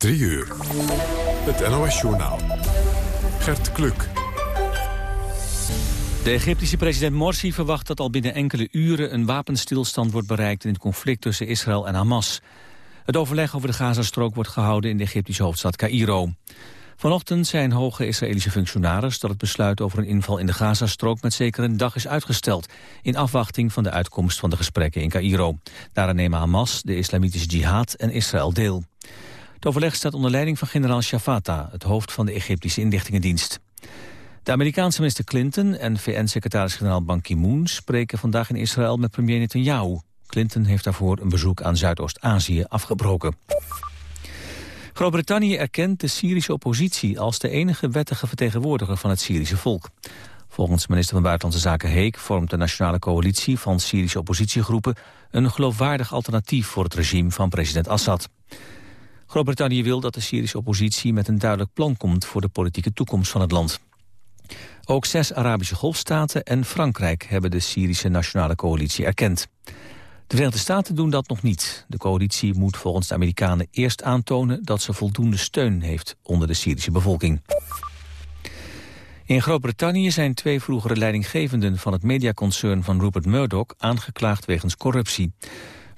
3 uur. Het NOS-journaal. Gert Kluk. De Egyptische president Morsi verwacht dat al binnen enkele uren een wapenstilstand wordt bereikt in het conflict tussen Israël en Hamas. Het overleg over de Gazastrook wordt gehouden in de Egyptische hoofdstad Cairo. Vanochtend zijn hoge Israëlische functionaris dat het besluit over een inval in de Gazastrook met zeker een dag is uitgesteld, in afwachting van de uitkomst van de gesprekken in Cairo. Daaraan nemen Hamas, de islamitische jihad en Israël deel. Het overleg staat onder leiding van generaal Shafata, het hoofd van de Egyptische inlichtingendienst. De Amerikaanse minister Clinton en VN-secretaris-generaal Ban Ki-moon spreken vandaag in Israël met premier Netanyahu. Clinton heeft daarvoor een bezoek aan Zuidoost-Azië afgebroken. Groot-Brittannië erkent de Syrische oppositie als de enige wettige vertegenwoordiger van het Syrische volk. Volgens minister van Buitenlandse Zaken Heek vormt de nationale coalitie van Syrische oppositiegroepen een geloofwaardig alternatief voor het regime van president Assad. Groot-Brittannië wil dat de Syrische oppositie met een duidelijk plan komt voor de politieke toekomst van het land. Ook zes Arabische golfstaten en Frankrijk hebben de Syrische nationale coalitie erkend. De Verenigde Staten doen dat nog niet. De coalitie moet volgens de Amerikanen eerst aantonen dat ze voldoende steun heeft onder de Syrische bevolking. In Groot-Brittannië zijn twee vroegere leidinggevenden van het mediaconcern van Rupert Murdoch aangeklaagd wegens corruptie.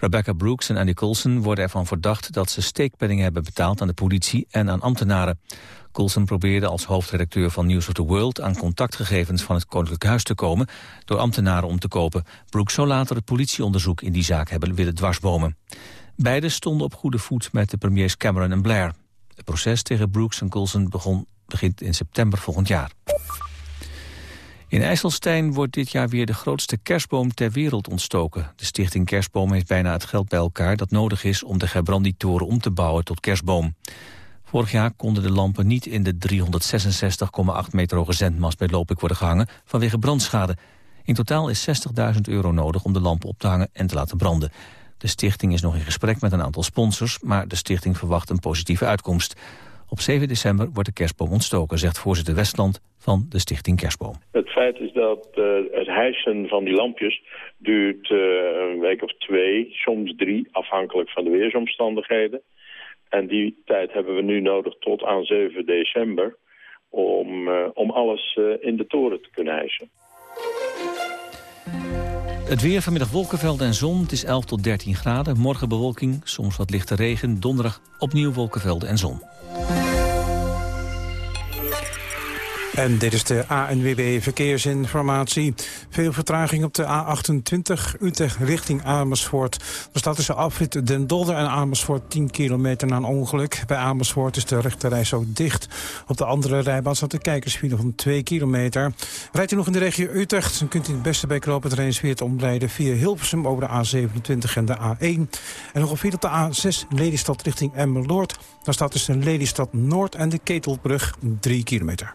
Rebecca Brooks en Andy Coulson worden ervan verdacht dat ze steekpenningen hebben betaald aan de politie en aan ambtenaren. Coulson probeerde als hoofdredacteur van News of the World aan contactgegevens van het Koninklijk Huis te komen door ambtenaren om te kopen. Brooks zou later het politieonderzoek in die zaak hebben willen dwarsbomen. Beiden stonden op goede voet met de premiers Cameron en Blair. Het proces tegen Brooks en Coulson begon, begint in september volgend jaar. In IJsselstein wordt dit jaar weer de grootste kerstboom ter wereld ontstoken. De stichting Kerstboom heeft bijna het geld bij elkaar dat nodig is om de Gerbrandy-toren om te bouwen tot kerstboom. Vorig jaar konden de lampen niet in de 366,8 meter hoge zendmast bij Lopik worden gehangen vanwege brandschade. In totaal is 60.000 euro nodig om de lampen op te hangen en te laten branden. De stichting is nog in gesprek met een aantal sponsors, maar de stichting verwacht een positieve uitkomst. Op 7 december wordt de kerstboom ontstoken, zegt voorzitter Westland van de stichting Kerstboom. Het feit is dat uh, het hijsen van die lampjes duurt uh, een week of twee, soms drie, afhankelijk van de weersomstandigheden. En die tijd hebben we nu nodig tot aan 7 december om, uh, om alles in de toren te kunnen hijsen. Het weer vanmiddag wolkenvelden en zon. Het is 11 tot 13 graden. Morgen bewolking, soms wat lichte regen. Donderdag opnieuw wolkenvelden en zon. En dit is de ANWB Verkeersinformatie. Veel vertraging op de A28 Utrecht richting Amersfoort. Er staat tussen afrit Den Dolder en Amersfoort 10 kilometer na een ongeluk. Bij Amersfoort is de rechterreis ook dicht. Op de andere rijbaan staat de kijkersfile van 2 kilometer. Rijdt u nog in de regio Utrecht, dan kunt u het beste bij Knoop het Rijnsweert omrijden... via Hilversum over de A27 en de A1. En nog file op de A6 Lelystad richting Emmeloord. Daar staat tussen Lelystad Noord en de Ketelbrug 3 kilometer.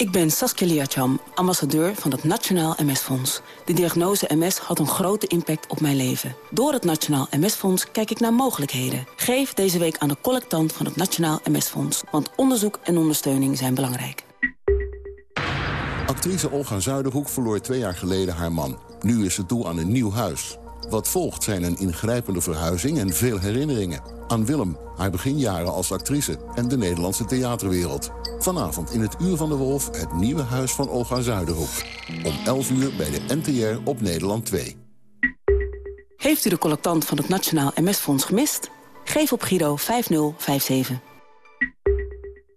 Ik ben Saskia Liacham, ambassadeur van het Nationaal MS-fonds. De diagnose MS had een grote impact op mijn leven. Door het Nationaal MS-fonds kijk ik naar mogelijkheden. Geef deze week aan de collectant van het Nationaal MS-fonds. Want onderzoek en ondersteuning zijn belangrijk. Actrice Olga Zuiderhoek verloor twee jaar geleden haar man. Nu is ze toe aan een nieuw huis. Wat volgt zijn een ingrijpende verhuizing en veel herinneringen. Aan Willem, haar beginjaren als actrice en de Nederlandse theaterwereld. Vanavond in het Uur van de Wolf het nieuwe huis van Olga Zuiderhoek. Om 11 uur bij de NTR op Nederland 2. Heeft u de collectant van het Nationaal MS-fonds gemist? Geef op Giro 5057.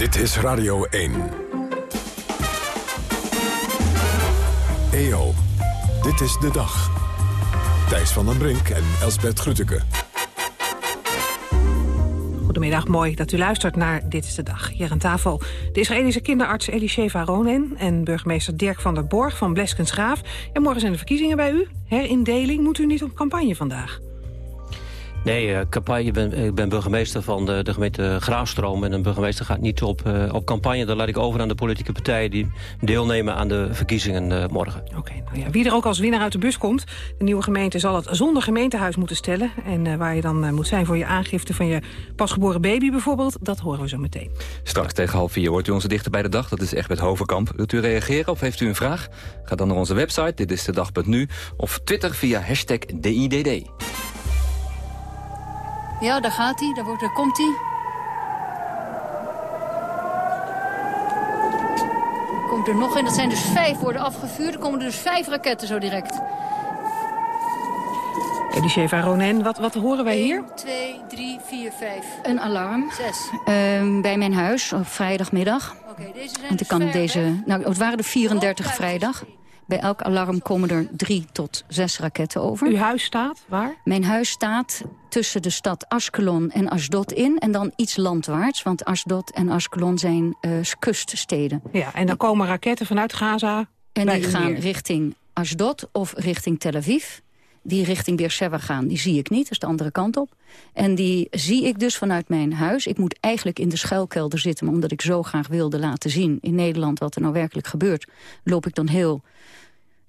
Dit is Radio 1. EO, dit is de dag. Thijs van den Brink en Elsbert Grütke. Goedemiddag, mooi dat u luistert naar Dit is de Dag. Hier aan tafel de Israëlische kinderarts Elisheva Ronen... en burgemeester Dirk van der Borg van Bleskensgraaf. En morgen zijn de verkiezingen bij u. Herindeling, moet u niet op campagne vandaag? Nee, uh, campagne, ik, ben, ik ben burgemeester van de, de gemeente Graafstroom... en een burgemeester gaat niet op, uh, op campagne. Dat laat ik over aan de politieke partijen... die deelnemen aan de verkiezingen uh, morgen. Oké, nou ja, wie er ook als winnaar uit de bus komt... de nieuwe gemeente zal het zonder gemeentehuis moeten stellen. En waar je dan moet zijn voor je aangifte van je pasgeboren baby bijvoorbeeld... dat horen we zo meteen. Straks tegen half vier wordt u onze dichter bij de dag. Dat is echt met Hovenkamp. Wilt u reageren of heeft u een vraag? Ga dan naar onze website, dit is de dag.nu... of Twitter via hashtag DIDD. Ja, daar gaat hij. Daar, wordt, daar komt hij. Komt er nog in. Dat zijn dus vijf worden afgevuurd. Er komen er dus vijf raketten zo direct. Elisheva Ronen, wat, wat horen wij hier? 1, 2, 3, 4, 5. Een alarm. 6. Uh, bij mijn huis op vrijdagmiddag. Oké, okay, deze zijn Want ik dus kan ver, deze, nou, het waren er 34 vrijdag. Bij elk alarm komen er drie tot zes raketten over. Uw huis staat waar? Mijn huis staat tussen de stad Askelon en Asdod in. En dan iets landwaarts, want Asdod en Askelon zijn uh, kuststeden. Ja, en dan komen raketten vanuit Gaza En die gaan neer. richting Asdod of richting Tel Aviv. Die richting Beersheba gaan, die zie ik niet, dat is de andere kant op. En die zie ik dus vanuit mijn huis. Ik moet eigenlijk in de schuilkelder zitten, maar omdat ik zo graag wilde laten zien in Nederland wat er nou werkelijk gebeurt, loop ik dan heel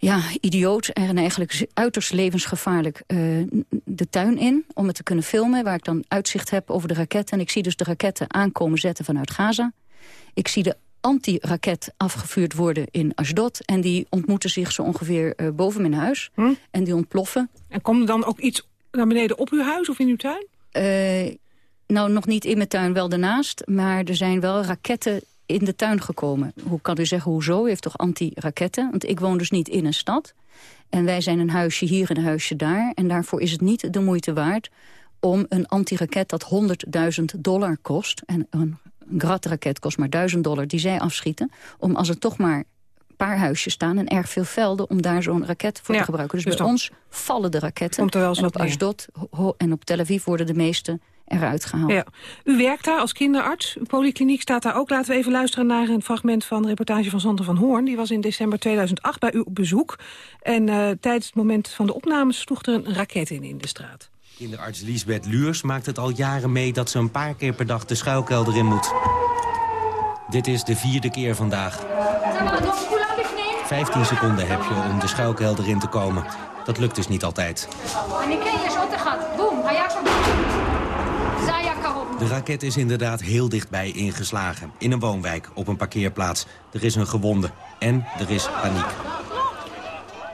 ja, idioot en eigenlijk uiterst levensgevaarlijk uh, de tuin in... om het te kunnen filmen, waar ik dan uitzicht heb over de raketten. En ik zie dus de raketten aankomen zetten vanuit Gaza. Ik zie de anti-raket afgevuurd worden in Ashdod. En die ontmoeten zich zo ongeveer uh, boven mijn huis. Hm? En die ontploffen. En komt er dan ook iets naar beneden op uw huis of in uw tuin? Uh, nou, nog niet in mijn tuin, wel daarnaast. Maar er zijn wel raketten in de tuin gekomen. Hoe kan u zeggen, hoezo? U heeft toch anti-raketten? Want ik woon dus niet in een stad. En wij zijn een huisje hier en een huisje daar. En daarvoor is het niet de moeite waard om een anti-raket dat 100.000 dollar kost... en een Grad-raket kost maar 1000 dollar, die zij afschieten... om als er toch maar een paar huisjes staan en erg veel velden... om daar zo'n raket voor ja, te gebruiken. Dus, dus bij ons vallen de raketten. en op Ashdod en op Tel Aviv worden de meeste eruit gehaald. Ja. U werkt daar als kinderarts. Uw polykliniek staat daar ook. Laten we even luisteren naar een fragment van de reportage van Sander van Hoorn. Die was in december 2008 bij u op bezoek. En uh, tijdens het moment van de opnames sloeg er een raket in in de straat. Kinderarts Liesbeth Luurs maakt het al jaren mee dat ze een paar keer per dag de schuilkelder in moet. Dit is de vierde keer vandaag. 15 seconden heb je om de schuilkelder in te komen. Dat lukt dus niet altijd. De raket is inderdaad heel dichtbij ingeslagen. In een woonwijk, op een parkeerplaats. Er is een gewonde en er is paniek.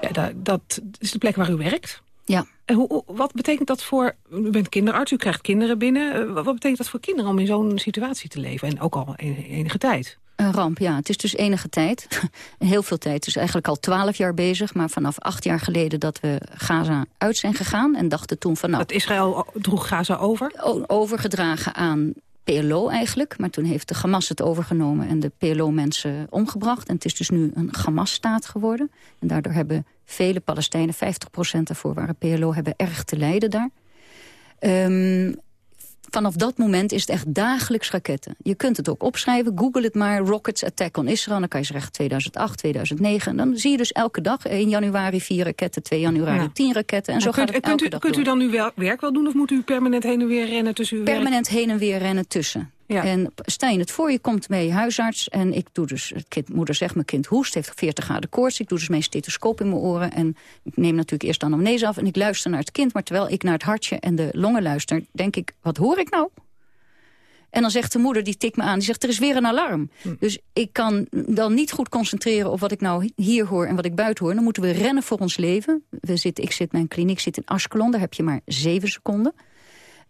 Ja, dat, dat is de plek waar u werkt. Ja. En hoe, wat betekent dat voor... U bent kinderarts, u krijgt kinderen binnen. Wat betekent dat voor kinderen om in zo'n situatie te leven? En ook al enige tijd. Een ramp, ja. Het is dus enige tijd. Heel veel tijd. Het is eigenlijk al twaalf jaar bezig. Maar vanaf acht jaar geleden dat we Gaza uit zijn gegaan. En dachten toen van nou... Dat Israël droeg Gaza over? Overgedragen aan PLO eigenlijk. Maar toen heeft de Hamas het overgenomen en de PLO-mensen omgebracht. En het is dus nu een Hamas-staat geworden. En daardoor hebben vele Palestijnen, 50% daarvoor waren PLO, hebben erg te lijden daar. Um, vanaf dat moment is het echt dagelijks raketten. Je kunt het ook opschrijven, google het maar, Rockets Attack on Israel. Dan kan je zeggen 2008, 2009. En dan zie je dus elke dag 1 januari 4 raketten, 2 januari ja. 10 raketten. En zo kunt, gaat het kunt elke u, dag Kunt door. u dan uw werk wel doen of moet u permanent heen en weer rennen tussen uw Permanent werk? heen en weer rennen tussen. Ja. En stel je het voor, je komt je huisarts en ik doe dus, het kind, moeder zegt mijn kind hoest, heeft 40 graden koorts. Ik doe dus mijn stethoscoop in mijn oren en ik neem natuurlijk eerst de anamnese af en ik luister naar het kind. Maar terwijl ik naar het hartje en de longen luister, denk ik, wat hoor ik nou? En dan zegt de moeder, die tikt me aan, die zegt er is weer een alarm. Hm. Dus ik kan dan niet goed concentreren op wat ik nou hier hoor en wat ik buiten hoor. Dan moeten we rennen voor ons leven. We zitten, ik zit, mijn kliniek zit in Askelon, daar heb je maar zeven seconden.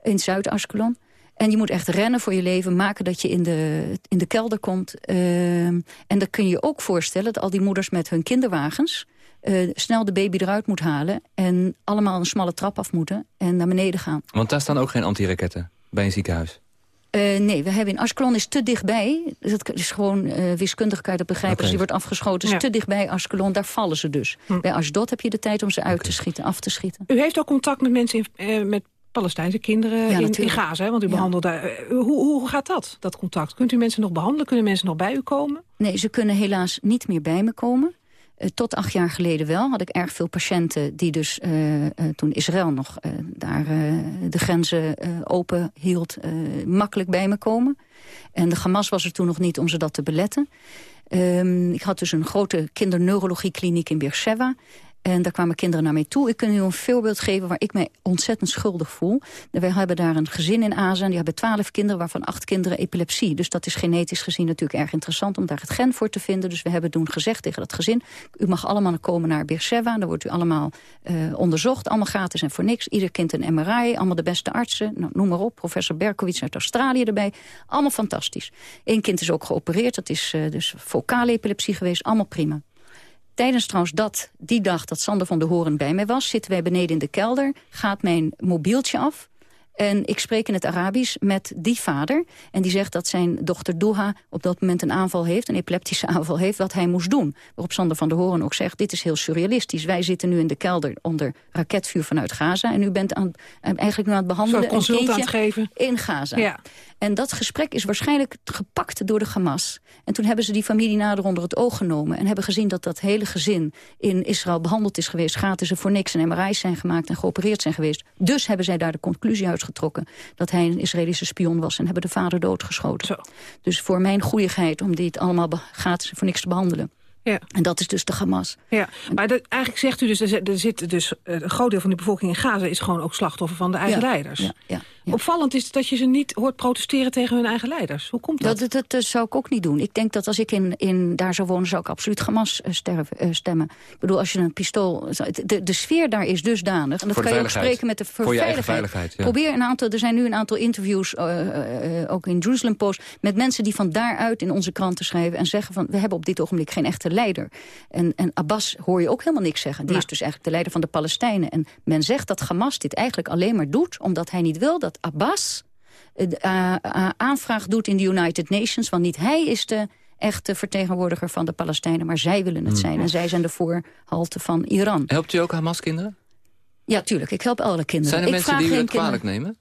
In Zuid-Askelon. En je moet echt rennen voor je leven, maken dat je in de, in de kelder komt. Uh, en dan kun je je ook voorstellen dat al die moeders met hun kinderwagens... Uh, snel de baby eruit moet halen en allemaal een smalle trap af moeten en naar beneden gaan. Want daar staan ook geen antiraketten bij een ziekenhuis? Uh, nee, we hebben in Askelon is te dichtbij. Dat is gewoon uh, wiskundig kan je dat begrijpen. Okay. Die wordt afgeschoten, is ja. te dichtbij Askelon. Daar vallen ze dus. Hm. Bij Asdod heb je de tijd om ze uit okay. te schieten, af te schieten. U heeft ook contact met mensen, in, uh, met Palestijnse kinderen ja, in, in, Gaza. Hè? Want u ja. behandelt daar. Hoe, hoe gaat dat, dat contact? Kunt u mensen nog behandelen? Kunnen mensen nog bij u komen? Nee, ze kunnen helaas niet meer bij me komen. Uh, tot acht jaar geleden wel had ik erg veel patiënten die dus uh, uh, toen Israël nog daar de grenzen open hield, makkelijk bij me komen. En de Hamas was er toen nog niet om ze dat te beletten. Um, ik had dus een grote kinderneurologiekliniek in Beersheba. En daar kwamen kinderen naar mij toe. Ik kan u een voorbeeld geven waar ik mij ontzettend schuldig voel. Wij hebben daar een gezin in Azen. Die hebben twaalf kinderen, waarvan acht kinderen epilepsie. Dus dat is genetisch gezien natuurlijk erg interessant om daar het gen voor te vinden. Dus we hebben toen gezegd tegen dat gezin... u mag allemaal komen naar Beersheba. Dan wordt u allemaal uh, onderzocht. Allemaal gratis en voor niks. Ieder kind een MRI. Allemaal de beste artsen. Nou, noem maar op. Professor Berkowitz uit Australië erbij. Allemaal fantastisch. Eén kind is ook geopereerd. Dat is uh, dus focale epilepsie geweest. Allemaal prima. Tijdens trouwens dat, die dag dat Sander van der Horen bij mij was... zitten wij beneden in de kelder, gaat mijn mobieltje af... En ik spreek in het Arabisch met die vader. En die zegt dat zijn dochter Doha op dat moment een aanval heeft... een epileptische aanval heeft, wat hij moest doen. Waarop Sander van der Horen ook zegt, dit is heel surrealistisch. Wij zitten nu in de kelder onder raketvuur vanuit Gaza... en u bent aan, eigenlijk nu aan het behandelen een aan het geven. in Gaza. Ja. En dat gesprek is waarschijnlijk gepakt door de Hamas. En toen hebben ze die familie nader onder het oog genomen... en hebben gezien dat dat hele gezin in Israël behandeld is geweest... gratis er voor niks en MRI's zijn gemaakt en geopereerd zijn geweest. Dus hebben zij daar de conclusie uitgetrokken... dat hij een Israëlische spion was en hebben de vader doodgeschoten. Zo. Dus voor mijn goeieheid om dit allemaal gratis voor niks te behandelen. Ja. En dat is dus de Hamas. Ja, maar dat, eigenlijk zegt u dus, er zit dus uh, een groot deel van die bevolking in Gaza... is gewoon ook slachtoffer van de eigen ja. leiders. Ja, ja, ja, Opvallend is dat je ze niet hoort protesteren tegen hun eigen leiders. Hoe komt dat? Dat, dat, dat zou ik ook niet doen. Ik denk dat als ik in, in, daar zou wonen, zou ik absoluut Hamas uh, sterven, uh, stemmen. Ik bedoel, als je een pistool... De, de sfeer daar is dusdanig. En dat kan je ook spreken met de voor je eigen veiligheid. Ja. Probeer een aantal, er zijn nu een aantal interviews, ook in Jerusalem Post... met mensen die van daaruit in onze kranten schrijven... en zeggen van, we hebben op dit ogenblik geen echte leider. En, en Abbas hoor je ook helemaal niks zeggen. Die nou. is dus eigenlijk de leider van de Palestijnen. En men zegt dat Hamas dit eigenlijk alleen maar doet... omdat hij niet wil dat Abbas uh, uh, aanvraag doet in de United Nations. Want niet hij is de echte vertegenwoordiger van de Palestijnen... maar zij willen het zijn. En zij zijn de voorhalte van Iran. Helpt u ook Hamas-kinderen? Ja, tuurlijk. Ik help alle kinderen. Zijn er ik mensen die u het kwalijk nemen?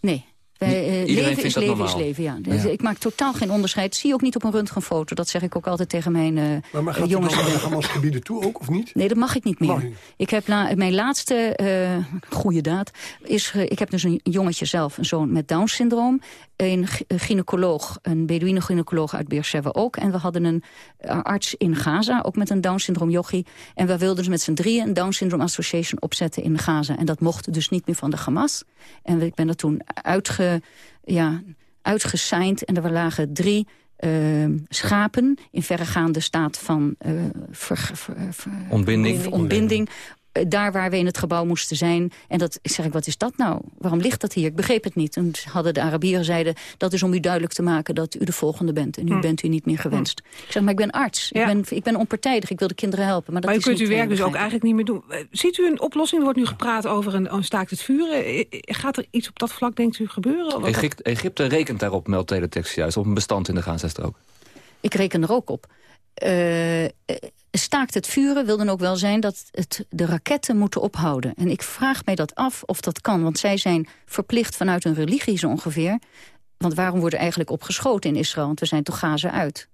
Nee. Wij, uh, leven is leven normaal. is leven, ja. ja. Ik maak totaal geen onderscheid. Zie ook niet op een röntgenfoto. Dat zeg ik ook altijd tegen mijn uh, maar, maar gaat jongens. Maar gaat naar gebieden toe ook, of niet? Nee, dat mag ik niet meer. Ik heb la mijn laatste uh, goede daad is... ik heb dus een jongetje zelf, een zoon met Down-syndroom. Een gynaecoloog, een Bedouine-gynaecoloog uit Beersheba ook. En we hadden een arts in Gaza, ook met een Down-syndroom yogi. En we wilden dus met z'n drieën een Down-syndroom association opzetten in Gaza. En dat mocht dus niet meer van de Hamas. En ik ben er toen uitge ja, uitgesigned. En er lagen drie uh, schapen in verregaande staat van uh, ver, ver, ver, ontbinding. ontbinding daar waar we in het gebouw moesten zijn. En dat ik zeg ik, wat is dat nou? Waarom ligt dat hier? Ik begreep het niet. En hadden de Arabieren zeiden, dat is om u duidelijk te maken dat u de volgende bent. En nu hm. bent u niet meer gewenst. Hm. Ik zeg, maar ik ben arts. Ja. Ik, ben, ik ben onpartijdig. Ik wil de kinderen helpen. Maar, dat maar u kunt uw werk dus ook eigenlijk niet meer doen. Ziet u een oplossing? Er wordt nu gepraat over een, een staakt het vuren. Gaat er iets op dat vlak, denkt u, gebeuren? Egypte, Egypte rekent daarop, meldt teletext juist, op een bestand in de Gazastrook. Ik reken er ook op. Uh, staakt het vuren wil dan ook wel zijn dat het, de raketten moeten ophouden. En ik vraag mij dat af of dat kan. Want zij zijn verplicht vanuit hun religie zo ongeveer. Want waarom wordt er eigenlijk opgeschoten in Israël? Want we zijn toch Gaza uit.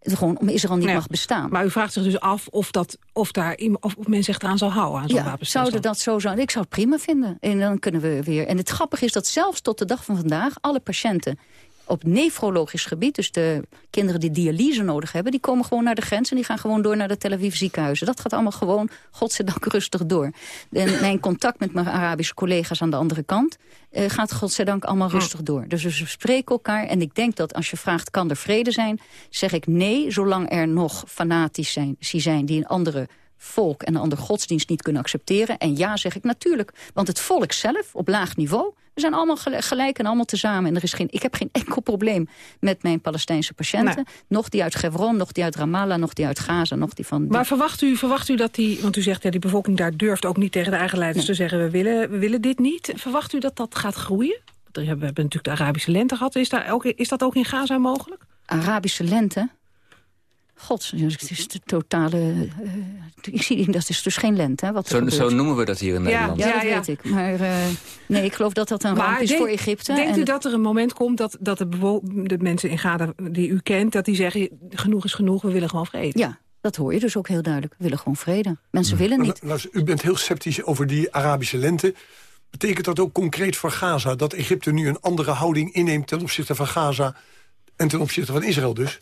Gewoon om Israël niet ja, mag bestaan. Maar u vraagt zich dus af of, dat, of, daar, of, of men zich eraan zal houden aan zo'n ja, zouden dat zo zijn? Ik zou het prima vinden. En dan kunnen we weer. En het grappige is dat zelfs tot de dag van vandaag alle patiënten op nefrologisch gebied, dus de kinderen die dialyse nodig hebben... die komen gewoon naar de grens en die gaan gewoon door naar de Tel Aviv ziekenhuizen. Dat gaat allemaal gewoon, godzijdank, rustig door. En mijn contact met mijn Arabische collega's aan de andere kant... Uh, gaat godzijdank allemaal rustig door. Dus we spreken elkaar en ik denk dat als je vraagt... kan er vrede zijn, zeg ik nee, zolang er nog fanatisch zijn, zijn die een andere volk en een andere godsdienst niet kunnen accepteren. En ja, zeg ik natuurlijk. Want het volk zelf, op laag niveau... we zijn allemaal gelijk en allemaal tezamen. En er is geen, ik heb geen enkel probleem met mijn Palestijnse patiënten. Nog die uit Hebron, nog die uit Ramallah, nog die uit Gaza, nog die van... Maar verwacht u, verwacht u dat die... want u zegt, ja, die bevolking daar durft ook niet tegen de eigen leiders te zeggen... We willen, we willen dit niet. Verwacht u dat dat gaat groeien? We hebben, we hebben natuurlijk de Arabische lente gehad. Is, daar ook, is dat ook in Gaza mogelijk? Arabische lente? God, het is de totale... Uh, ik zie, dat is dus geen lente, hè, wat zo, zo, noemen we dat hier in Nederland. Ja, ja, dat weet ik. Maar uh, nee, ik geloof dat dat een ramp is denk, voor Egypte. Denkt u dat er een moment komt dat, dat de, de mensen in Gaza die u kent... dat die zeggen, genoeg is genoeg, we willen gewoon vrede? Ja, dat hoor je dus ook heel duidelijk. We willen gewoon vrede. Mensen willen niet. U bent heel sceptisch over die Arabische lente. Betekent dat ook concreet voor Gaza... dat Egypte nu een andere houding inneemt ten opzichte van Gaza... en ten opzichte van Israël dus?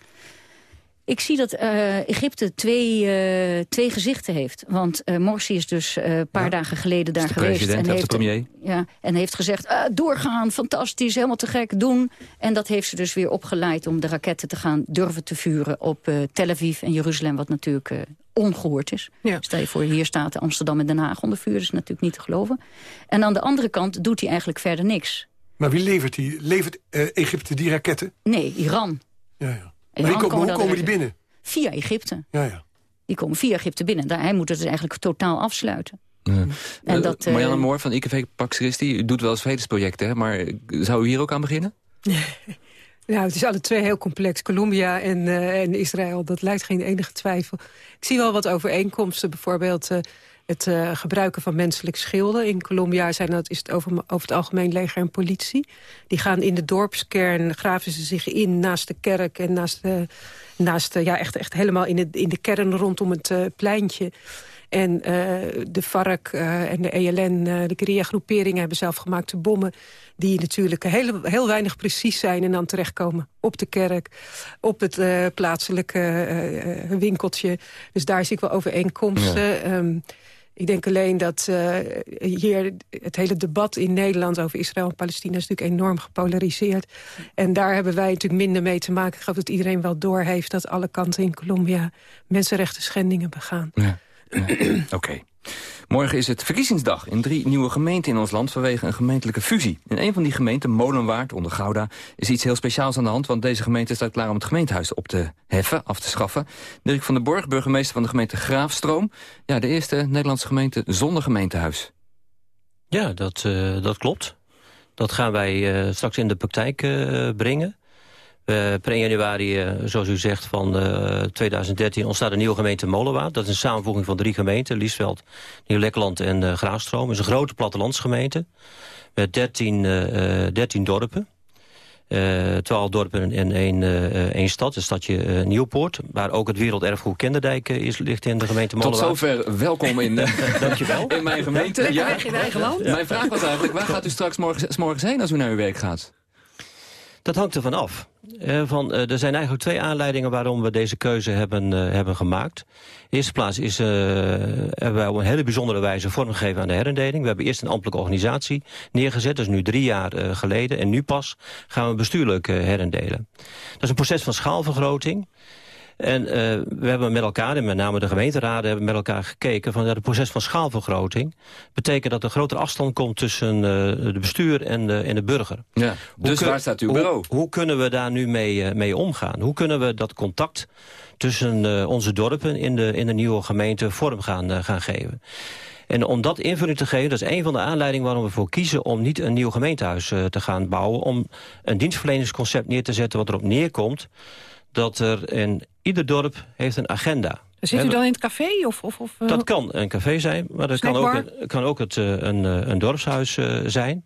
Ik zie dat uh, Egypte twee, uh, twee gezichten heeft. Want uh, Morsi is dus een paar ja. dagen geleden daar geweest. en heeft, de premier. Ja, en heeft gezegd, doorgaan, fantastisch, helemaal te gek, doen. En dat heeft ze dus weer opgeleid om de raketten te gaan durven te vuren... op Tel Aviv en Jeruzalem, wat natuurlijk ongehoord is. Ja. Stel je voor, hier staat Amsterdam en Den Haag onder vuur. Dat is natuurlijk niet te geloven. En aan de andere kant doet hij eigenlijk verder niks. Maar wie levert die? Levert Egypte die raketten? Nee, Iran. Ja, ja. Maar die komen, hoe komen die binnen? Via Egypte. Ja, ja. Die komen via Egypte binnen. Daar, hij moet het dus eigenlijk totaal afsluiten. Ja. En dat, uh, Marianne Moor van IKV Pax Christi, u doet wel eens vredesprojecten, hè? maar zou u hier ook aan beginnen? Nou, het is alle twee heel complex. Colombia en, uh, en Israël, dat lijkt geen enige twijfel. Ik zie wel wat overeenkomsten. Bijvoorbeeld uh, het uh, gebruiken van menselijk schilden. In Colombia zijn dat, is het over, over het algemeen leger en politie. Die gaan in de dorpskern, graven ze zich in naast de kerk... en naast, de, naast de, ja, echt, echt helemaal in, het, in de kern rondom het uh, pleintje. En uh, de FARC en de ELN, de guerrilla-groeperingen... hebben zelfgemaakte bommen die natuurlijk heel, heel weinig precies zijn... en dan terechtkomen op de kerk, op het plaatselijke winkeltje. Dus daar zie ik wel overeenkomsten. Ja. Um, ik denk alleen dat uh, hier het hele debat in Nederland over Israël en Palestina is natuurlijk enorm gepolariseerd. En daar hebben wij natuurlijk minder mee te maken. Ik geloof dat iedereen wel doorheeft dat alle kanten in Colombia mensenrechten schendingen begaan. Ja. Oké. Morgen is het verkiezingsdag in drie nieuwe gemeenten in ons land vanwege een gemeentelijke fusie. In een van die gemeenten, Molenwaard, onder Gouda, is iets heel speciaals aan de hand, want deze gemeente staat klaar om het gemeentehuis op te heffen, af te schaffen. Dirk van der Borg, burgemeester van de gemeente Graafstroom. Ja, de eerste Nederlandse gemeente zonder gemeentehuis. Ja, dat, uh, dat klopt. Dat gaan wij uh, straks in de praktijk uh, brengen. Uh, per 1 januari, uh, zoals u zegt, van uh, 2013 ontstaat een nieuwe gemeente Molenwaard. Dat is een samenvoeging van drie gemeenten. Liesveld, Nieuw-Lekkerland en uh, Graafstroom. Het is een grote plattelandsgemeente met 13, 13 dorpen. Uh, 12 dorpen en één, uh, één stad, het stadje uh, Nieuwpoort... waar ook het werelderfgoed Kinderdijk is, ligt in de gemeente Molenwaard. Tot zover welkom in, Dankjewel. in mijn gemeente. Lekker ja. weg in eigen land. Ja. Mijn vraag was eigenlijk, waar gaat u straks morgens, morgens heen als u naar uw werk gaat? Dat hangt ervan af. Uh, van, uh, er zijn eigenlijk twee aanleidingen waarom we deze keuze hebben, uh, hebben gemaakt. In de eerste plaats is, hebben wij op een hele bijzondere wijze vormgegeven aan de herindeling. We hebben eerst een ambtelijke organisatie neergezet, dat is nu drie jaar geleden. En nu pas gaan we bestuurlijk herindelen. Dat is een proces van schaalvergroting. En uh, we hebben met elkaar, en met name de gemeenteraden... hebben met elkaar gekeken van ja, het proces van schaalvergroting... betekent dat er grotere afstand komt tussen uh, de bestuur en de, en de burger. Ja, dus waar staat uw bureau? Hoe, hoe kunnen we daar nu mee, uh, mee omgaan? Hoe kunnen we dat contact tussen onze dorpen in de, in de nieuwe gemeente vorm gaan, gaan geven? En om dat invulling te geven, dat is een van de aanleidingen waarom we ervoor kiezen om niet een nieuw gemeentehuis uh, te gaan bouwen. Om een dienstverleningsconcept neer te zetten wat erop neerkomt dat er in ieder dorp heeft een agenda. Zit u dan in het café? Of, of, of, dat kan een café zijn, maar dat kan ook, kan ook het, een, een dorpshuis zijn.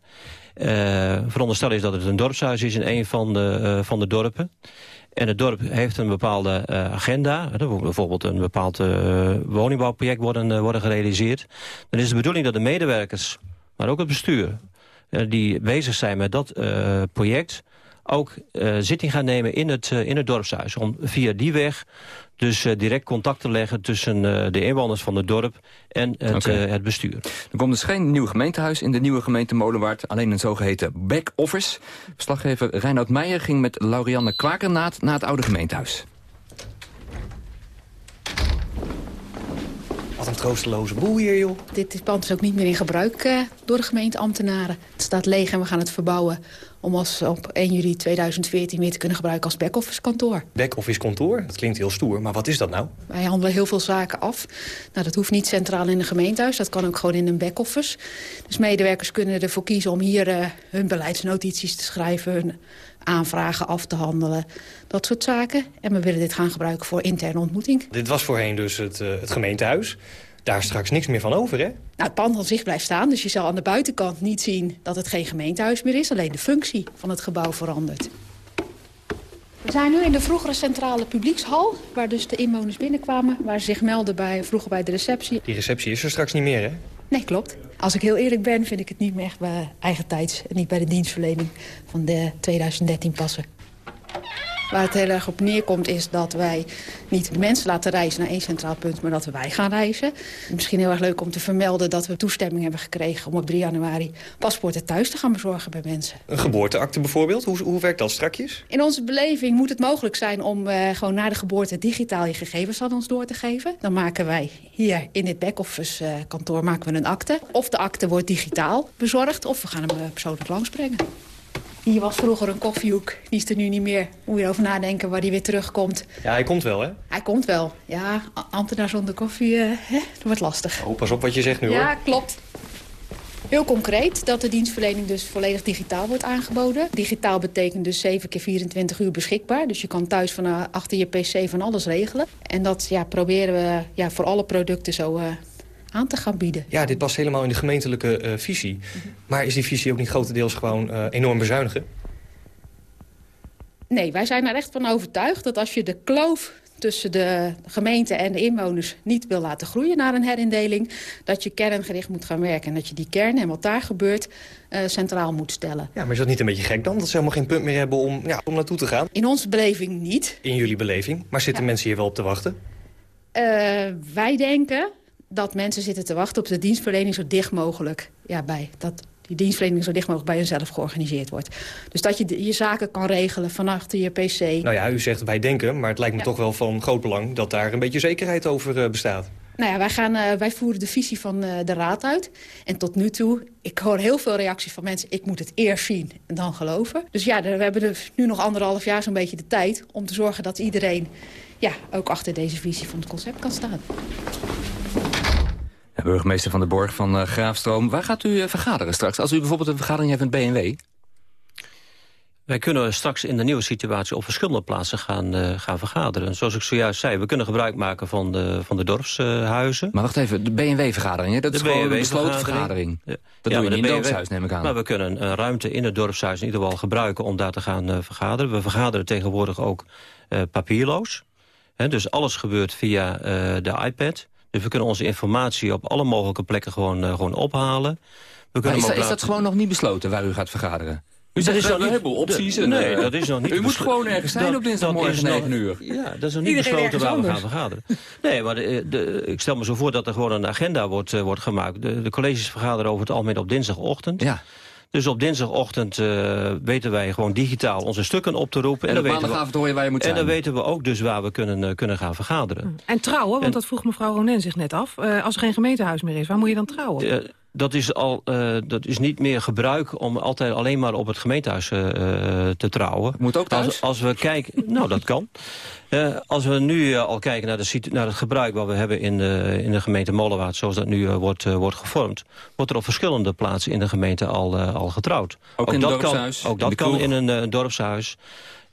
Uh, veronderstel is dat het een dorpshuis is in een van de, uh, van de dorpen. En het dorp heeft een bepaalde uh, agenda. Er moet bijvoorbeeld een bepaald woningbouwproject worden, worden gerealiseerd. Dan is de bedoeling dat de medewerkers, maar ook het bestuur... die bezig zijn met dat project ook uh, zitting gaan nemen in het, uh, in het dorpshuis. Om via die weg dus uh, direct contact te leggen tussen de inwoners van het dorp en het, okay. het bestuur. Er komt dus geen nieuw gemeentehuis in de nieuwe gemeente Molenwaard. Alleen een zogeheten back-office. Verslaggever Reinoud Meijer ging met Laurianne Kwakernaat naar het oude gemeentehuis. Wat een troosteloze boel hier, joh. Dit pand is ook niet meer in gebruik uh, door de gemeenteambtenaren. Het staat leeg en we gaan het verbouwen om als op 1 juli 2014 weer te kunnen gebruiken als back-office kantoor. Back-office kantoor? Dat klinkt heel stoer, maar wat is dat nou? Wij handelen heel veel zaken af. Nou, dat hoeft niet centraal in een gemeentehuis, dat kan ook gewoon in een back-office. Dus medewerkers kunnen ervoor kiezen om hier uh, hun beleidsnotities te schrijven... hun aanvragen af te handelen, dat soort zaken. En we willen dit gaan gebruiken voor interne ontmoeting. Dit was voorheen dus het, uh, het gemeentehuis. Daar is straks niks meer van over, hè? Nou, het pand aan zich blijft staan, dus je zal aan de buitenkant niet zien dat het geen gemeentehuis meer is. Alleen de functie van het gebouw verandert. We zijn nu in de vroegere centrale publiekshal, waar dus de inwoners binnenkwamen. Waar ze zich melden bij, vroeger bij de receptie. Die receptie is er straks niet meer, hè? Nee, klopt. Als ik heel eerlijk ben, vind ik het niet meer echt bij eigen tijds... en niet bij de dienstverlening van de 2013 passen. Waar het heel erg op neerkomt is dat wij niet mensen laten reizen naar één centraal punt, maar dat wij gaan reizen. Misschien heel erg leuk om te vermelden dat we toestemming hebben gekregen om op 3 januari paspoorten thuis te gaan bezorgen bij mensen. Een geboorteakte bijvoorbeeld, hoe, hoe werkt dat strakjes? In onze beleving moet het mogelijk zijn om uh, gewoon na de geboorte digitaal je gegevens aan ons door te geven. Dan maken wij hier in dit back-office uh, kantoor maken we een akte. Of de akte wordt digitaal bezorgd of we gaan hem uh, persoonlijk langsbrengen. Hier was vroeger een koffiehoek. Die is er nu niet meer. Moet je over nadenken waar die weer terugkomt. Ja, hij komt wel, hè? Hij komt wel. Ja, ambtenaar zonder koffie, uh, hè, dat wordt lastig. Oh, pas op wat je zegt nu, ja, hoor. Ja, klopt. Heel concreet dat de dienstverlening dus volledig digitaal wordt aangeboden. Digitaal betekent dus 7 keer 24 uur beschikbaar. Dus je kan thuis van, uh, achter je pc van alles regelen. En dat ja, proberen we ja, voor alle producten zo... Uh, aan te gaan bieden. Ja, dit past helemaal in de gemeentelijke uh, visie. Mm -hmm. Maar is die visie ook niet grotendeels gewoon uh, enorm bezuinigen? Nee, wij zijn er echt van overtuigd dat als je de kloof tussen de gemeente en de inwoners niet wil laten groeien naar een herindeling... dat je kerngericht moet gaan werken. En dat je die kern en wat daar gebeurt uh, centraal moet stellen. Ja, maar is dat niet een beetje gek dan? Dat ze helemaal geen punt meer hebben om, ja, om naartoe te gaan? In onze beleving niet. In jullie beleving? Maar zitten ja. mensen hier wel op te wachten? wij denken dat mensen zitten te wachten op de dienstverlening zo dicht mogelijk ja, bij. Dat die dienstverlening zo dicht mogelijk bij hunzelf georganiseerd wordt. Dus dat je je zaken kan regelen vanaf je pc. Nou ja, u zegt wij denken, maar het lijkt me ja. toch wel van groot belang... dat daar een beetje zekerheid over uh, bestaat. Nou ja, wij, gaan, uh, wij voeren de visie van uh, de raad uit. En tot nu toe, ik hoor heel veel reacties van mensen... ik moet het eerst zien en dan geloven. Dus ja, we hebben nu nog anderhalf jaar zo'n beetje de tijd... om te zorgen dat iedereen ja, ook achter deze visie van het concept kan staan. Burgemeester van de Borg van uh, Graafstroom. Waar gaat u uh, vergaderen straks? Als u bijvoorbeeld een vergadering heeft met BMW? Wij kunnen straks in de nieuwe situatie op verschillende plaatsen gaan, uh, gaan vergaderen. Zoals ik zojuist zei, we kunnen gebruik maken van de, van de dorpshuizen. maar wacht even, de BMW-vergadering, dat de is gewoon een besloten vergadering. Ja. Dat ja, doe je in het dorpshuis, neem ik aan. Maar we kunnen een ruimte in het dorpshuis in ieder geval gebruiken om daar te gaan vergaderen. We vergaderen tegenwoordig ook papierloos. He, dus alles gebeurt via de iPad. Dus we kunnen onze informatie op alle mogelijke plekken gewoon, uh, gewoon ophalen. We kunnen is, dat, is dat gewoon nog niet besloten waar u gaat vergaderen? U zegt, is een heleboel opties. En, nee, dat is nog niet U moet gewoon ergens zijn op dinsdagmorgen 9 uur. Ja, dat is nog niet Iedereen besloten waar we gaan vergaderen. Nee, maar de, de, ik stel me zo voor dat er gewoon een agenda wordt, uh, wordt gemaakt. De, de colleges vergaderen over het algemeen op dinsdagochtend. Ja. Dus op dinsdagochtend uh, weten wij gewoon digitaal onze stukken op te roepen. En, en op maandagavond hoor je waar je moet zijn. En dan weten we ook dus waar we kunnen, uh, kunnen gaan vergaderen. En trouwen, want en, dat vroeg mevrouw Ronen zich net af. Uh, als er geen gemeentehuis meer is, waar moet je dan trouwen? Dat is, al, uh, dat is niet meer gebruik om altijd alleen maar op het gemeentehuis uh, te trouwen. Moet ook thuis? Als, als we kijken, nou dat kan. Uh, als we nu al kijken naar, de, naar het gebruik wat we hebben in de, in de gemeente Molenwaard... zoals dat nu wordt, wordt gevormd... wordt er op verschillende plaatsen in de gemeente al, al getrouwd. Ook, ook in dat kan, Ook dat kan in een dorpshuis.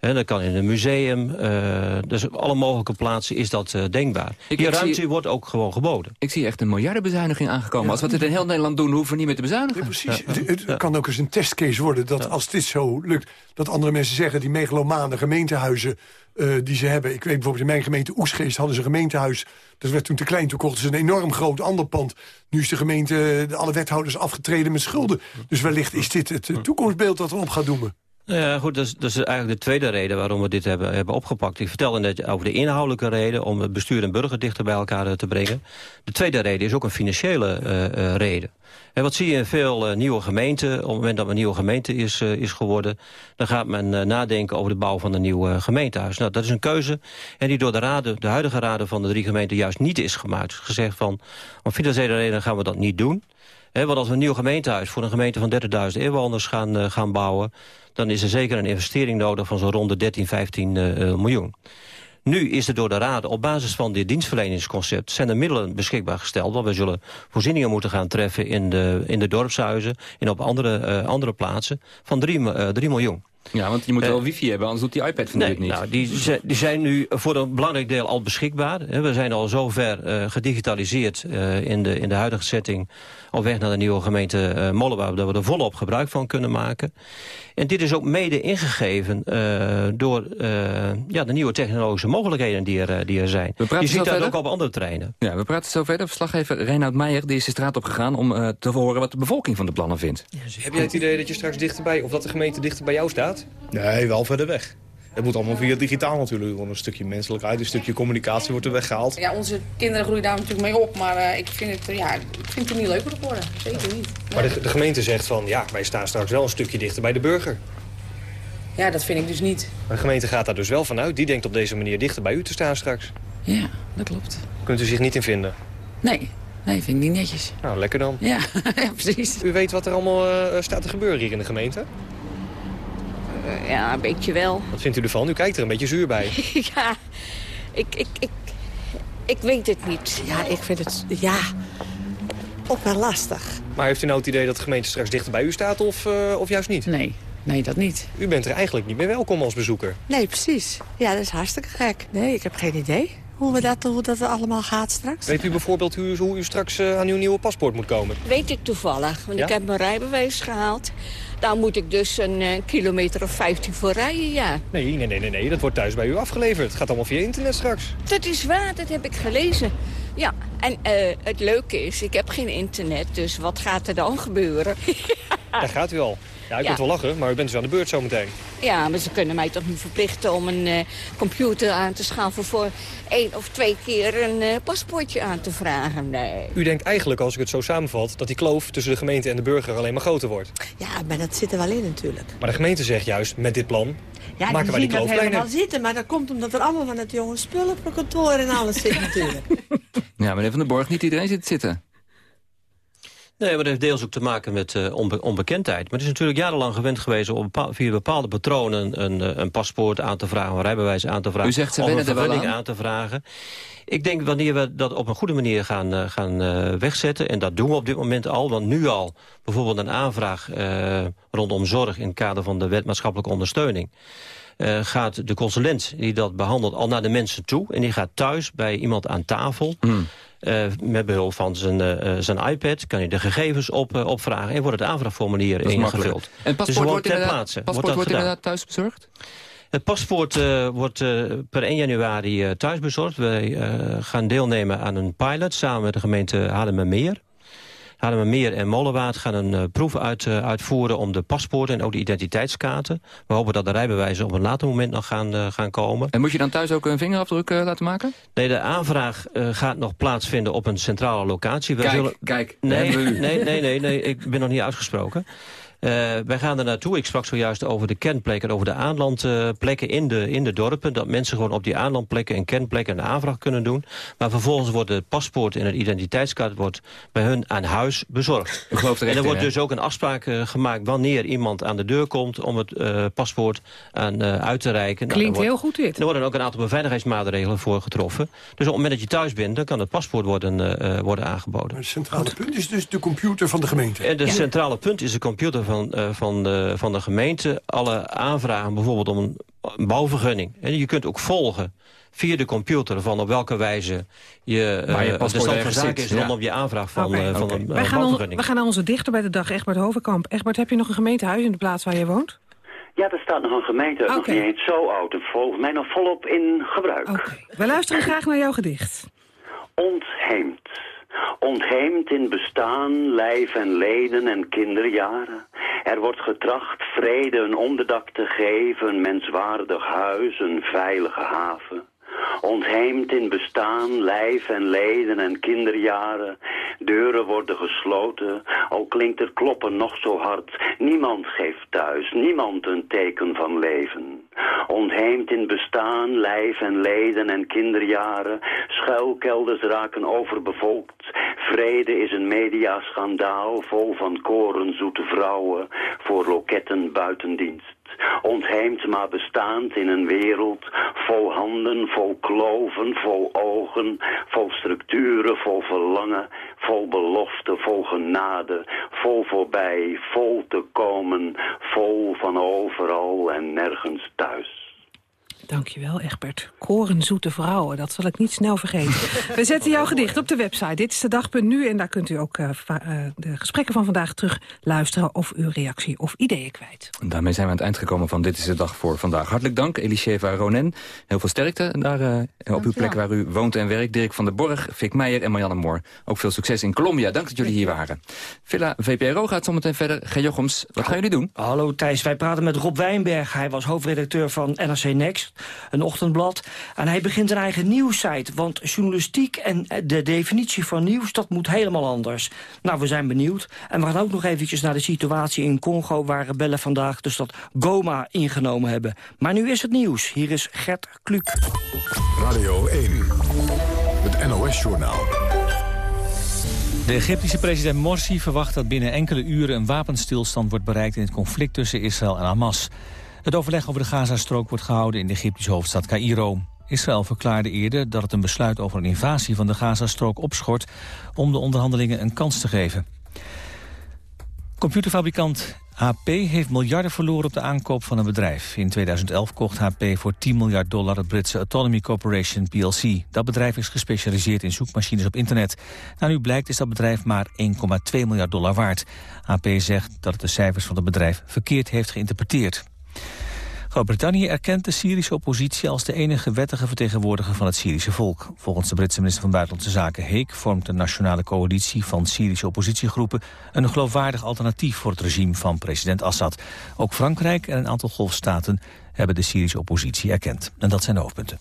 He, dat kan in een museum. Uh, dus op alle mogelijke plaatsen is dat uh, denkbaar. Ik, Die ruimte zie, wordt ook gewoon geboden. Ik zie echt een miljardenbezuiniging aangekomen. Ja. Als we het in heel Nederland doen, hoeven we niet meer te bezuinigen. Ja, precies. Ja. Het, het kan ook eens een testcase worden dat als dit zo lukt... dat andere mensen zeggen, die megalomane gemeentehuizen uh, die ze hebben... ik weet bijvoorbeeld in mijn gemeente Oesgeest hadden ze een gemeentehuis... dat werd toen te klein, toen kochten ze een enorm groot ander pand. Nu is de gemeente, de, alle wethouders afgetreden met schulden. Dus wellicht is dit het toekomstbeeld dat erop gaat doemen. Ja, goed, dat is, eigenlijk de tweede reden waarom we dit hebben, hebben opgepakt. Ik vertelde net over de inhoudelijke reden om het bestuur en burger dichter bij elkaar eh, te brengen. De tweede reden is ook een financiële uh, reden. En wat zie je in veel nieuwe gemeenten, op het moment dat een nieuwe gemeente is, is geworden, dan gaat men nadenken over de bouw van een nieuw gemeentehuis. Nou, dat is een keuze en die door de, raden, de huidige raden van de drie gemeenten juist niet is gemaakt. Gezegd van, om financiële redenen gaan we dat niet doen. Want als we een nieuw gemeentehuis voor een gemeente van 30.000 inwoners gaan, gaan bouwen dan is er zeker een investering nodig van zo'n rond de 13, 15 uh, miljoen. Nu is er door de Raad op basis van dit dienstverleningsconcept... zijn er middelen beschikbaar gesteld. Want we zullen voorzieningen moeten gaan treffen in de, in de dorpshuizen... en op andere, uh, andere plaatsen van 3 uh, miljoen. Ja, want je moet wel wifi hebben, anders doet die iPad van nee, niet. Nou, die, die zijn nu voor een belangrijk deel al beschikbaar. We zijn al zover uh, gedigitaliseerd uh, in, de, in de huidige setting... op weg naar de nieuwe gemeente uh, dat we er volop gebruik van kunnen maken. En dit is ook mede ingegeven door ja, de nieuwe technologische mogelijkheden die er, die er zijn. Je ziet dat ook op andere treinen. Ja, we praten zo verder. Verslaggever Reinhard Meijer die is de straat op gegaan... om te horen wat de bevolking van de plannen vindt. Ja, Heb jij het idee dat je straks dichterbij... of dat de gemeente dichter bij jou staat? Nee, wel verder weg. Het moet allemaal via digitaal natuurlijk. Want een stukje menselijkheid, een stukje communicatie wordt er weggehaald. Ja, onze kinderen groeien daar natuurlijk mee op. Maar uh, ik, vind het, ja, ik vind het niet leuker geworden. Zeker niet. Maar de, de, gemeente zegt van, ja, wij staan straks wel een stukje dichter bij de burger. Ja, dat vind ik dus niet. Maar de gemeente gaat daar dus wel vanuit. Die denkt op deze manier dichter bij u te staan straks. Ja, dat klopt. Kunt u zich niet in vinden? Nee, nee, vind ik niet netjes. Nou, lekker dan. Ja, ja precies. U weet wat er allemaal uh, staat te gebeuren hier in de gemeente? Uh, ja, een beetje wel. Wat vindt u ervan? U kijkt er een beetje zuur bij. ja, ik, ik, ik, ik weet het niet. Ja, ik vind het... Ja, ook wel lastig. Maar heeft u nou het idee dat de gemeente straks dichter bij u staat of, uh, of juist niet? Nee, nee, dat niet. U bent er eigenlijk niet meer welkom als bezoeker. Nee, precies. Ja, dat is hartstikke gek. Nee, ik heb geen idee hoe, we dat, hoe dat allemaal gaat straks. Weet u bijvoorbeeld hoe, hoe u straks uh, aan uw nieuwe paspoort moet komen? Weet ik toevallig, want ja? ik heb mijn rijbewijs gehaald. Daar moet ik dus een uh, kilometer of 15 voor rijden, ja. Nee, nee, nee, nee, nee, dat wordt thuis bij u afgeleverd. Het gaat allemaal via internet straks. Dat is waar, dat heb ik gelezen. Ja, en uh, het leuke is, ik heb geen internet, dus wat gaat er dan gebeuren? Daar gaat u al. Ja, ik ja. kunt wel lachen, maar u bent dus aan de beurt zometeen. Ja, maar ze kunnen mij toch niet verplichten om een uh, computer aan te schaffen... voor één of twee keer een uh, paspoortje aan te vragen, nee. U denkt eigenlijk, als ik het zo samenvat... dat die kloof tussen de gemeente en de burger alleen maar groter wordt. Ja, maar dat zit er wel in natuurlijk. Maar de gemeente zegt juist, met dit plan... Ja, maken wij die kloof dat helemaal zitten, maar dat komt omdat er allemaal van het jonge spullen op kantoor en alles zit natuurlijk. Ja, meneer Van der Borg, niet iedereen zit zitten. Nee, maar dat heeft deels ook te maken met uh, onbe onbekendheid. Maar het is natuurlijk jarenlang gewend geweest om bepaal, via bepaalde patronen een, een, paspoort aan te vragen, een rijbewijs aan te vragen. U zegt ze een vergunning aan. aan te vragen. Ik denk wanneer we dat op een goede manier gaan, uh, gaan uh, wegzetten... en dat doen we op dit moment al, want nu al bijvoorbeeld een aanvraag uh, rondom zorg... in het kader van de wet maatschappelijke ondersteuning... Uh, gaat de consulent die dat behandelt al naar de mensen toe... en die gaat thuis bij iemand aan tafel... Mm. Uh, met behulp van zijn, uh, zijn iPad kan hij de gegevens op, uh, opvragen... en wordt het aanvraagformulier ingevuld. En paspoort dus wordt, ter plaatse. Paspoort wordt, wordt inderdaad thuis bezorgd? Het paspoort wordt per 1 januari thuis bezorgd. Wij gaan deelnemen aan een pilot samen met de gemeente Haarlemmermeer. Haarlemmermeer en Molenwaard gaan een uh, proef uit, uh, uitvoeren... om de paspoorten en ook de identiteitskaarten. We hopen dat de rijbewijzen op een later moment nog gaan, uh, gaan komen. En moet je dan thuis ook een vingerafdruk laten maken? Nee, de aanvraag gaat nog plaatsvinden op een centrale locatie. We kijk, zullen... kijk. Nee, nee, nee, nee, nee, ik ben nog niet uitgesproken. Uh, wij gaan er naartoe. Ik sprak zojuist over de kernplekken, over de aanlandplekken in de, in de dorpen. Dat mensen gewoon op die aanlandplekken en kernplekken een aanvraag kunnen doen. Maar vervolgens wordt het paspoort en het identiteitskaart wordt bij hun aan huis bezorgd. Er en er wordt dus ook een afspraak uh, gemaakt wanneer iemand aan de deur komt om het uh, paspoort aan uit te reiken. Klinkt nou, heel goed dit. Er worden ook een aantal beveiligheidsmaatregelen voor getroffen. Dus op het moment dat je thuis bent, dan kan het paspoort worden, worden aangeboden. Het centrale punt is dus de computer van de gemeente. En de ja. centrale punt is de computer van, uh, van, de, van de gemeente. Alle aanvragen bijvoorbeeld om een, een bouwvergunning. En je kunt ook volgen via de computer van op welke wijze je, uh, je de stand van zaken is ja. rondom je aanvraag van, okay. uh, van okay. een wij gaan bouwvergunning. we gaan naar onze dichter bij de dag, Egbert Hovenkamp. Egbert, heb je nog een gemeentehuis in de plaats waar je woont? Ja, er staat nog een gemeente, okay. nog niet eens zo oud. En volgens mij nog volop in gebruik. Okay. We luisteren graag naar jouw gedicht. Ontheemd. Ontheemd in bestaan, lijf en leden en kinderjaren. Er wordt getracht vrede een onderdak te geven, een menswaardig huis, een veilige haven. Ontheemd in bestaan, lijf en leden en kinderjaren. Deuren worden gesloten, al klinkt het kloppen nog zo hard. Niemand geeft thuis, niemand een teken van leven. Ontheemd in bestaan, lijf en leden en kinderjaren. Schuilkelders raken overbevolkt. Vrede is een mediaschandaal vol van korenzoete vrouwen voor loketten buitendienst. Ontheemd maar bestaand in een wereld vol handen, vol kloven, vol ogen, vol structuren, vol verlangen, vol belofte, vol genade, vol voorbij, vol te komen, vol van overal en nergens thuis. Dankjewel, Egbert. Korenzoete vrouwen, dat zal ik niet snel vergeten. We zetten jouw gedicht op de website. Dit is de dag.nu en daar kunt u ook uh, de gesprekken van vandaag terug luisteren... of uw reactie of ideeën kwijt. En daarmee zijn we aan het eind gekomen van Dit is de Dag voor vandaag. Hartelijk dank, Elisheva Ronen. Heel veel sterkte daar uh, op uw plek waar u woont en werkt. Dirk van der Borg, Fik Meijer en Marianne Moor. Ook veel succes in Colombia. Dank dat jullie hier waren. Villa VPRO gaat zometeen verder. Gij Jochems, wat gaan jullie doen? Hallo Thijs, wij praten met Rob Wijnberg. Hij was hoofdredacteur van NRC Next een ochtendblad. En hij begint een eigen nieuwssite, want journalistiek en de definitie van nieuws, dat moet helemaal anders. Nou, we zijn benieuwd. En we gaan ook nog eventjes naar de situatie in Congo, waar rebellen vandaag de stad Goma ingenomen hebben. Maar nu is het nieuws. Hier is Gert Kluk. Radio 1, het NOS-journaal. De Egyptische president Morsi verwacht dat binnen enkele uren een wapenstilstand wordt bereikt in het conflict tussen Israël en Hamas. Het overleg over de Gazastrook wordt gehouden in de Egyptische hoofdstad Cairo. Israël verklaarde eerder dat het een besluit over een invasie van de Gazastrook opschort om de onderhandelingen een kans te geven. Computerfabrikant HP heeft miljarden verloren op de aankoop van een bedrijf. In 2011 kocht HP voor 10 miljard dollar het Britse Autonomy Corporation plc. Dat bedrijf is gespecialiseerd in zoekmachines op internet. Nou, nu blijkt is dat bedrijf maar 1,2 miljard dollar waard. HP zegt dat het de cijfers van het bedrijf verkeerd heeft geïnterpreteerd. Groot-Brittannië erkent de Syrische oppositie als de enige wettige vertegenwoordiger van het Syrische volk. Volgens de Britse minister van Buitenlandse Zaken Heek vormt de nationale coalitie van Syrische oppositiegroepen een geloofwaardig alternatief voor het regime van president Assad. Ook Frankrijk en een aantal golfstaten hebben de Syrische oppositie erkend. En dat zijn de hoofdpunten.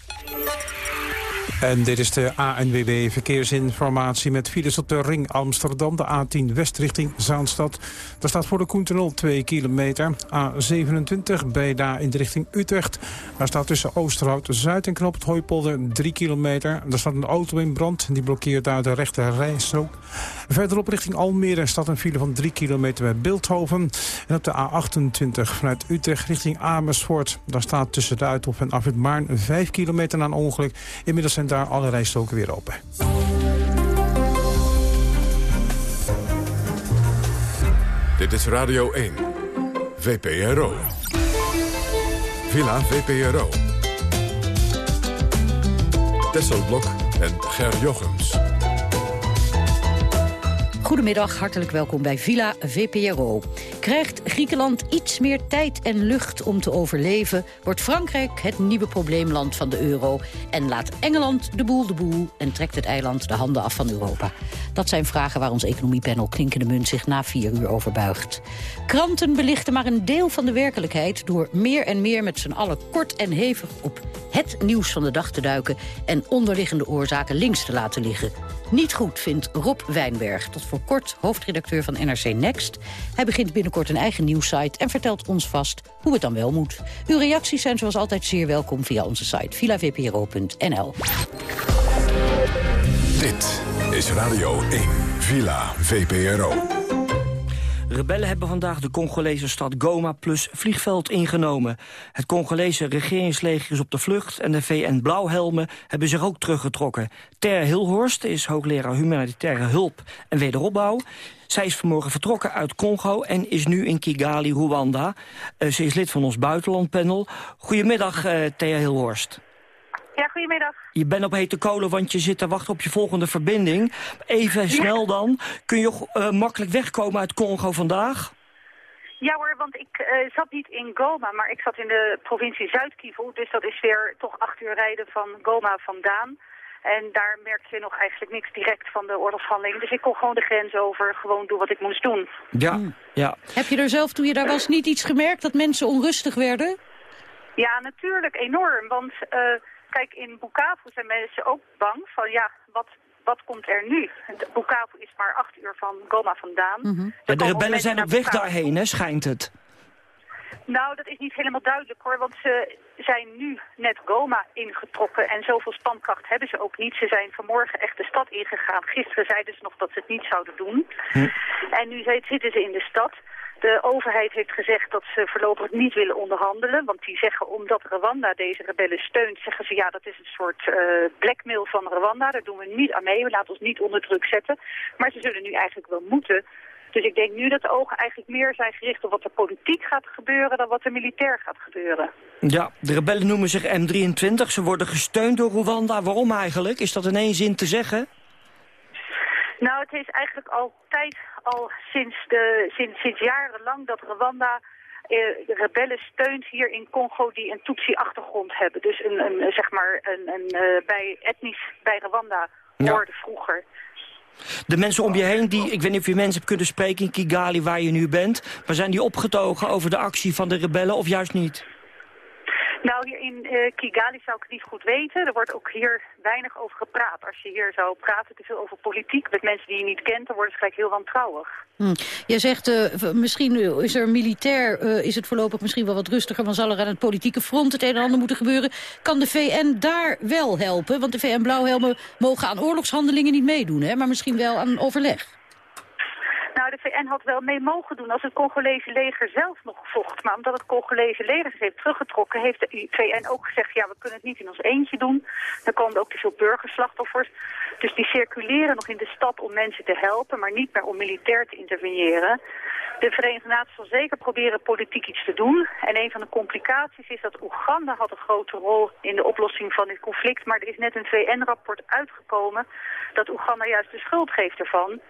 En dit is de ANWB Verkeersinformatie met files op de ring Amsterdam. De A10 West richting Zaanstad. Daar staat voor de Koentunnel 2 kilometer. A27 bij daar in de richting Utrecht. Daar staat tussen Oosterhout Zuid en Knop het Hooipolder 3 kilometer. Daar staat een auto in brand. Die blokkeert daar de rechte rijstrook. Verderop richting Almere staat een file van 3 kilometer bij Beeldhoven. En op de A28 vanuit Utrecht richting Amersfoort. Daar staat tussen de Uithof en Afrit Maarn 5 kilometer na een ongeluk. Inmiddels zijn daar alle rijstroken weer open. Dit is Radio 1. VPRO. Villa VPRO. Tesselblok en Ger Jochems. Goedemiddag, hartelijk welkom bij Villa VPRO. Krijgt Griekenland iets meer tijd en lucht om te overleven... wordt Frankrijk het nieuwe probleemland van de euro... en laat Engeland de boel de boel en trekt het eiland de handen af van Europa. Dat zijn vragen waar ons economiepanel Klinkende Munt zich na vier uur over buigt. Kranten belichten maar een deel van de werkelijkheid... door meer en meer met z'n allen kort en hevig op het nieuws van de dag te duiken... en onderliggende oorzaken links te laten liggen. Niet goed, vindt Rob Wijnberg, kort hoofdredacteur van NRC Next. Hij begint binnenkort een eigen nieuwssite en vertelt ons vast hoe het dan wel moet. Uw reacties zijn zoals altijd zeer welkom via onze site villavpro.nl. Dit is Radio 1, Villa VPRO. Rebellen hebben vandaag de Congolese stad Goma plus vliegveld ingenomen. Het Congolese regeringsleger is op de vlucht en de VN-blauwhelmen hebben zich ook teruggetrokken. Ter Hilhorst is hoogleraar humanitaire hulp en wederopbouw. Zij is vanmorgen vertrokken uit Congo en is nu in Kigali, Rwanda. Uh, ze is lid van ons buitenlandpanel. Goedemiddag, uh, Thea Hilhorst. Ja, goedemiddag. Je bent op hete kolen, want je zit te wachten op je volgende verbinding. Even snel dan. Kun je uh, makkelijk wegkomen uit Congo vandaag? Ja hoor, want ik uh, zat niet in Goma, maar ik zat in de provincie Zuid-Kivu. Dus dat is weer toch acht uur rijden van Goma vandaan. En daar merkte je nog eigenlijk niks direct van de oorlogshandelingen. Dus ik kon gewoon de grens over, gewoon doen wat ik moest doen. Ja, ja. Heb je er zelf, toen je daar was, niet iets gemerkt dat mensen onrustig werden? Ja, natuurlijk, enorm. Want uh, kijk, in Bukavu zijn mensen ook bang van, ja, wat, wat komt er nu? Bukavu is maar acht uur van Goma vandaan. Mm -hmm. ja, de rebellen zijn op weg daarheen, hè, schijnt het. Nou, dat is niet helemaal duidelijk hoor, want ze zijn nu net Goma ingetrokken en zoveel spankracht hebben ze ook niet. Ze zijn vanmorgen echt de stad ingegaan. Gisteren zeiden ze nog dat ze het niet zouden doen. Hm. En nu zitten ze in de stad. De overheid heeft gezegd dat ze voorlopig niet willen onderhandelen. Want die zeggen, omdat Rwanda deze rebellen steunt, zeggen ze ja, dat is een soort uh, blackmail van Rwanda. Daar doen we niet aan mee. We laten ons niet onder druk zetten. Maar ze zullen nu eigenlijk wel moeten dus ik denk nu dat de ogen eigenlijk meer zijn gericht op wat er politiek gaat gebeuren dan wat er militair gaat gebeuren. Ja, de rebellen noemen zich M23. Ze worden gesteund door Rwanda. Waarom eigenlijk? Is dat in één zin te zeggen? Nou, het is eigenlijk altijd al sinds, de, sinds, sinds jarenlang dat Rwanda eh, rebellen steunt hier in Congo die een Tutsi-achtergrond hebben. Dus een, een, zeg maar een, een, uh, bij etnisch bij Rwanda hoorde vroeger. De mensen om je heen, die, ik weet niet of je mensen hebt kunnen spreken in Kigali waar je nu bent, maar zijn die opgetogen over de actie van de rebellen of juist niet? Nou, hier in uh, Kigali zou ik het niet goed weten. Er wordt ook hier weinig over gepraat. Als je hier zou praten te veel over politiek met mensen die je niet kent, dan worden ze gelijk heel wantrouwig. Hm. Jij zegt, uh, misschien is er militair, is het voorlopig misschien wel wat rustiger, maar zal er aan het politieke front het een en ander moeten gebeuren. Kan de VN daar wel helpen? Want de VN-blauwhelmen mogen aan oorlogshandelingen niet meedoen, hè? maar misschien wel aan overleg. Nou, de VN had wel mee mogen doen als het Congolese leger zelf nog vocht. Maar omdat het Congolese leger zich heeft teruggetrokken, heeft de VN ook gezegd... ja, we kunnen het niet in ons eentje doen. Dan komen er ook te veel burgerslachtoffers. Dus die circuleren nog in de stad om mensen te helpen... maar niet meer om militair te interveneren. De Verenigde Naties zal zeker proberen politiek iets te doen. En een van de complicaties is dat Oeganda had een grote rol in de oplossing van dit conflict. Maar er is net een VN-rapport uitgekomen dat Oeganda juist de schuld geeft ervan...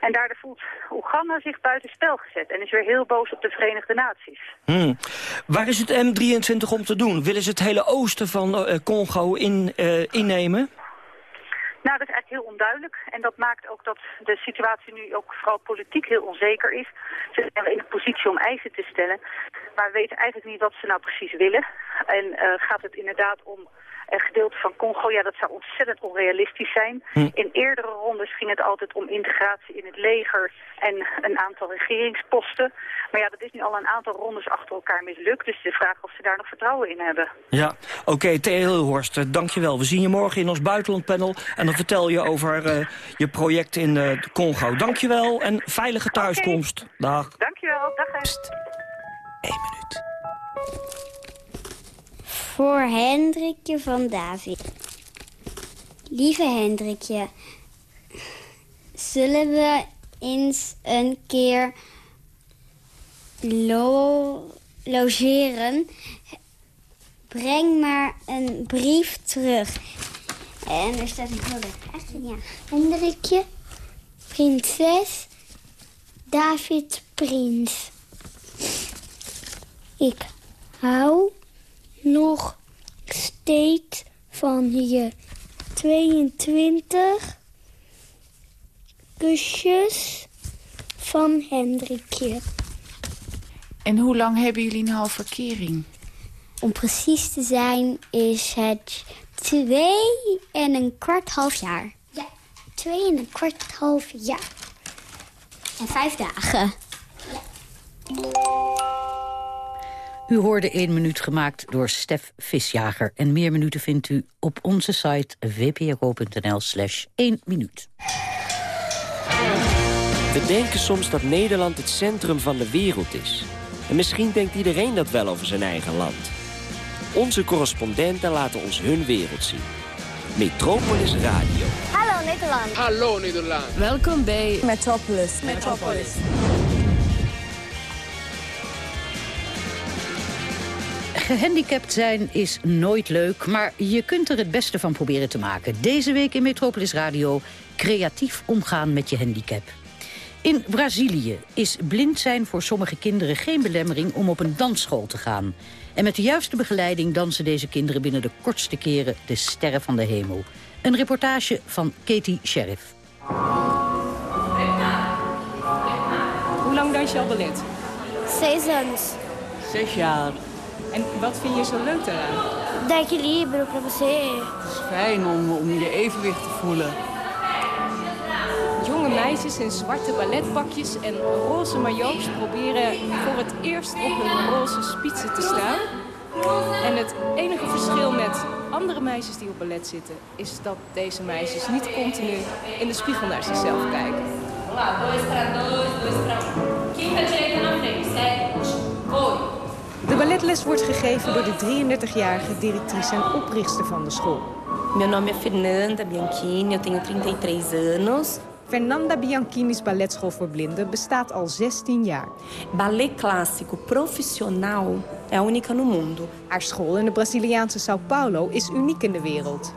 En daardoor voelt Oeganda zich buitenspel gezet en is weer heel boos op de Verenigde Naties. Hmm. Waar is het M23 om te doen? Willen ze het hele oosten van uh, Congo in, uh, innemen? Nou, dat is eigenlijk heel onduidelijk. En dat maakt ook dat de situatie nu ook vooral politiek heel onzeker is. Ze zijn in de positie om eisen te stellen. Maar we weten eigenlijk niet wat ze nou precies willen. En uh, gaat het inderdaad om een gedeelte van Congo, ja, dat zou ontzettend onrealistisch zijn. Hm. In eerdere rondes ging het altijd om integratie in het leger en een aantal regeringsposten. Maar ja, dat is nu al een aantal rondes achter elkaar mislukt. Dus de vraag of ze daar nog vertrouwen in hebben. Ja, oké, okay, Theo Hilhorst, uh, dankjewel. We zien je morgen in ons buitenlandpanel en dan vertel je over uh, je project in uh, Congo. Dankjewel en veilige thuiskomst. Okay. Dag. Dankjewel, dag. Eén minuut voor Hendrikje van David. Lieve Hendrikje, zullen we eens een keer lo logeren? Breng maar een brief terug. En er staat een hele echt ja. Hendrikje, prinses, David Prins. Ik hou nog steeds van je 22 kusjes van Hendrikje. En hoe lang hebben jullie nou verkering? Om precies te zijn is het twee en een kwart half jaar. Ja, twee en een kwart half jaar. En vijf dagen. Ja. U hoorde één minuut gemaakt door Stef Visjager. En meer minuten vindt u op onze site vpro.nl slash 1 minuut. We denken soms dat Nederland het centrum van de wereld is. En misschien denkt iedereen dat wel over zijn eigen land. Onze correspondenten laten ons hun wereld zien. Metropolis Radio. Hallo Nederland. Hallo Nederland. Welkom bij Metropolis. Metropolis. Gehandicapt zijn is nooit leuk, maar je kunt er het beste van proberen te maken. Deze week in Metropolis Radio creatief omgaan met je handicap. In Brazilië is blind zijn voor sommige kinderen geen belemmering om op een dansschool te gaan. En met de juiste begeleiding dansen deze kinderen binnen de kortste keren de sterren van de hemel. Een reportage van Katie Sheriff. Hoe lang dans je al ballet? Zes anos. Zes jaar. En wat vind je zo leuk daaraan? De equilíbrio para você. Het is fijn om, om je evenwicht te voelen. Jonge meisjes in zwarte balletpakjes en roze maillots proberen voor het eerst op hun roze spitsen te staan. En het enige verschil met andere meisjes die op ballet zitten... is dat deze meisjes niet continu in de spiegel naar zichzelf kijken. De balletles wordt gegeven door de 33-jarige directrice en oprichter van de school. Meu nome é Fernanda Bianchini, eu tenho 33 anos. Fernanda Bianchini's balletschool voor blinden bestaat al 16 jaar. Ballet clássico profissional a única no mundo. Haar school in de Braziliaanse Sao Paulo is uniek in de wereld.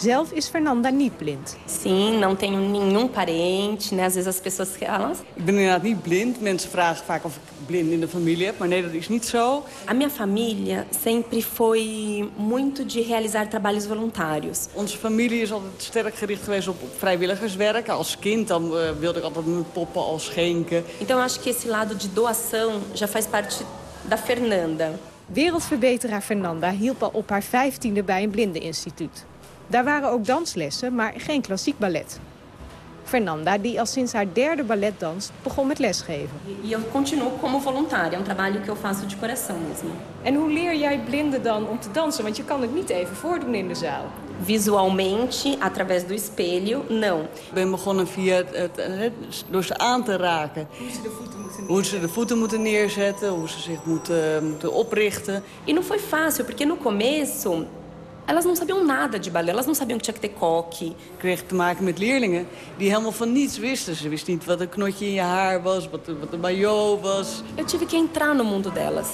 Zelf is Fernanda niet blind. Sim, não tenho nenhum parente, né? Às vezes as pessoas falam... Ik ben inderdaad niet blind. Mensen vragen vaak of ik blind in de familie heb, maar nee, dat is niet zo. A minha família sempre foi muito de realizar trabalhos voluntários. Onze familie is altijd sterk gericht geweest op, op vrijwilligerswerk. Als kind dan uh, wilde ik altijd mijn poppen al schenken. Então acho que esse lado de doação já faz parte da Fernanda. Wereldverbeteraar Fernanda hielp al op haar vijftiende bij een blindeninstituut. Daar waren ook danslessen, maar geen klassiek ballet. Fernanda, die al sinds haar derde ballet danst, begon met lesgeven. E eu continuo como voluntária, é um trabalho que eu faço de coração mesmo. En hoe leer jij blinden dan om te dansen? Want je kan het niet even voordoen in de zaal. Visualmente, através do espelho, não. Ik ben begonnen via het, het, het, door ze aan te raken. Hoe ze de voeten moeten Hoe ze de voeten moeten neerzetten, hoe ze zich moeten, moeten oprichten. E não foi fácil, porque no começo elas não sabiam nada de balé, elas não sabiam que tinha que ter coque. Ik kreeg te maken met leerlingen die helemaal van niets wisten. Ze wisten niet wat een knotje in je haar was, wat, wat een maillot was. Eu tive que entrar no mundo delas.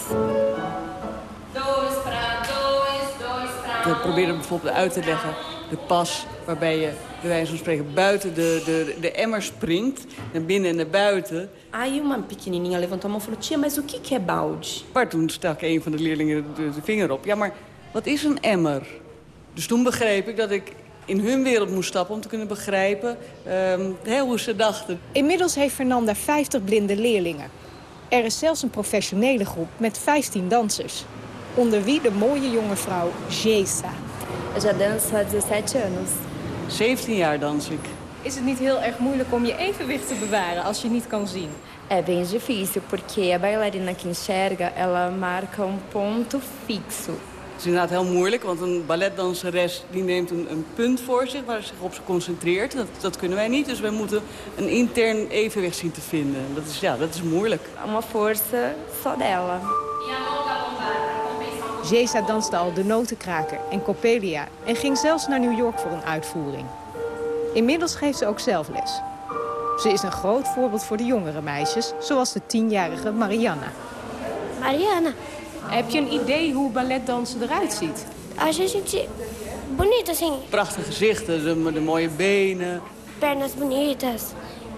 We probeerden bijvoorbeeld uit te leggen de pas waarbij je bij wijze van spreken buiten de, de, de emmer springt, naar binnen en naar buiten. Aí uma pequenininha levantou a mão e falou, tia, mas o que, que é balde? Maar toen stak een van de leerlingen de, de vinger op. Ja, maar wat is een emmer? Dus toen begreep ik dat ik in hun wereld moest stappen om te kunnen begrijpen um, hoe ze dachten. Inmiddels heeft Fernanda 50 blinde leerlingen. Er is zelfs een professionele groep met 15 dansers. Onder wie de mooie jonge vrouw Geisa. Já danço há 17 anos. 17 jaar dans ik. Is het niet heel erg moeilijk om je evenwicht te bewaren als je niet kan zien? É bem difícil, porque a bailarina que enxerga, ela marca um ponto fixo. Het is inderdaad heel moeilijk, want een balletdanseres die neemt een, een punt voor zich waar ze zich op concentreert. Dat, dat kunnen wij niet, dus wij moeten een intern evenwicht zien te vinden. Dat is, ja, dat is moeilijk. Uma força só dela. Jesa danste al de notenkraker en Coppelia en ging zelfs naar New York voor een uitvoering. Inmiddels geeft ze ook zelf les. Ze is een groot voorbeeld voor de jongere meisjes, zoals de tienjarige Mariana. Mariana. Heb je een idee hoe balletdansen eruit ziet? Als je ziet, bonito assim. Prachtige gezichten, de, de mooie benen. Pernas bonitas,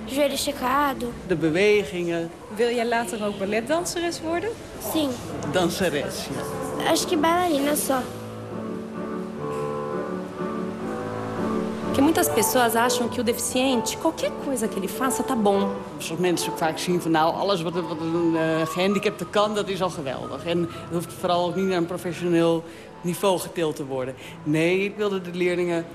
joelho esticado. De bewegingen. Wil jij later ook balletdanseres worden? Sim. Danseres, ja. Acho que bailarina só. Porque muitas pessoas acham que o deficiente, qualquer coisa que ele faça, tá bom. Zoals mensen ook vaak zien van nou, alles wat, wat een uh, gehandicapte kan, dat is al geweldig. En het hoeft vooral ook niet naar een professioneel niveau getild te worden. Nee, ik wilde de leerlingen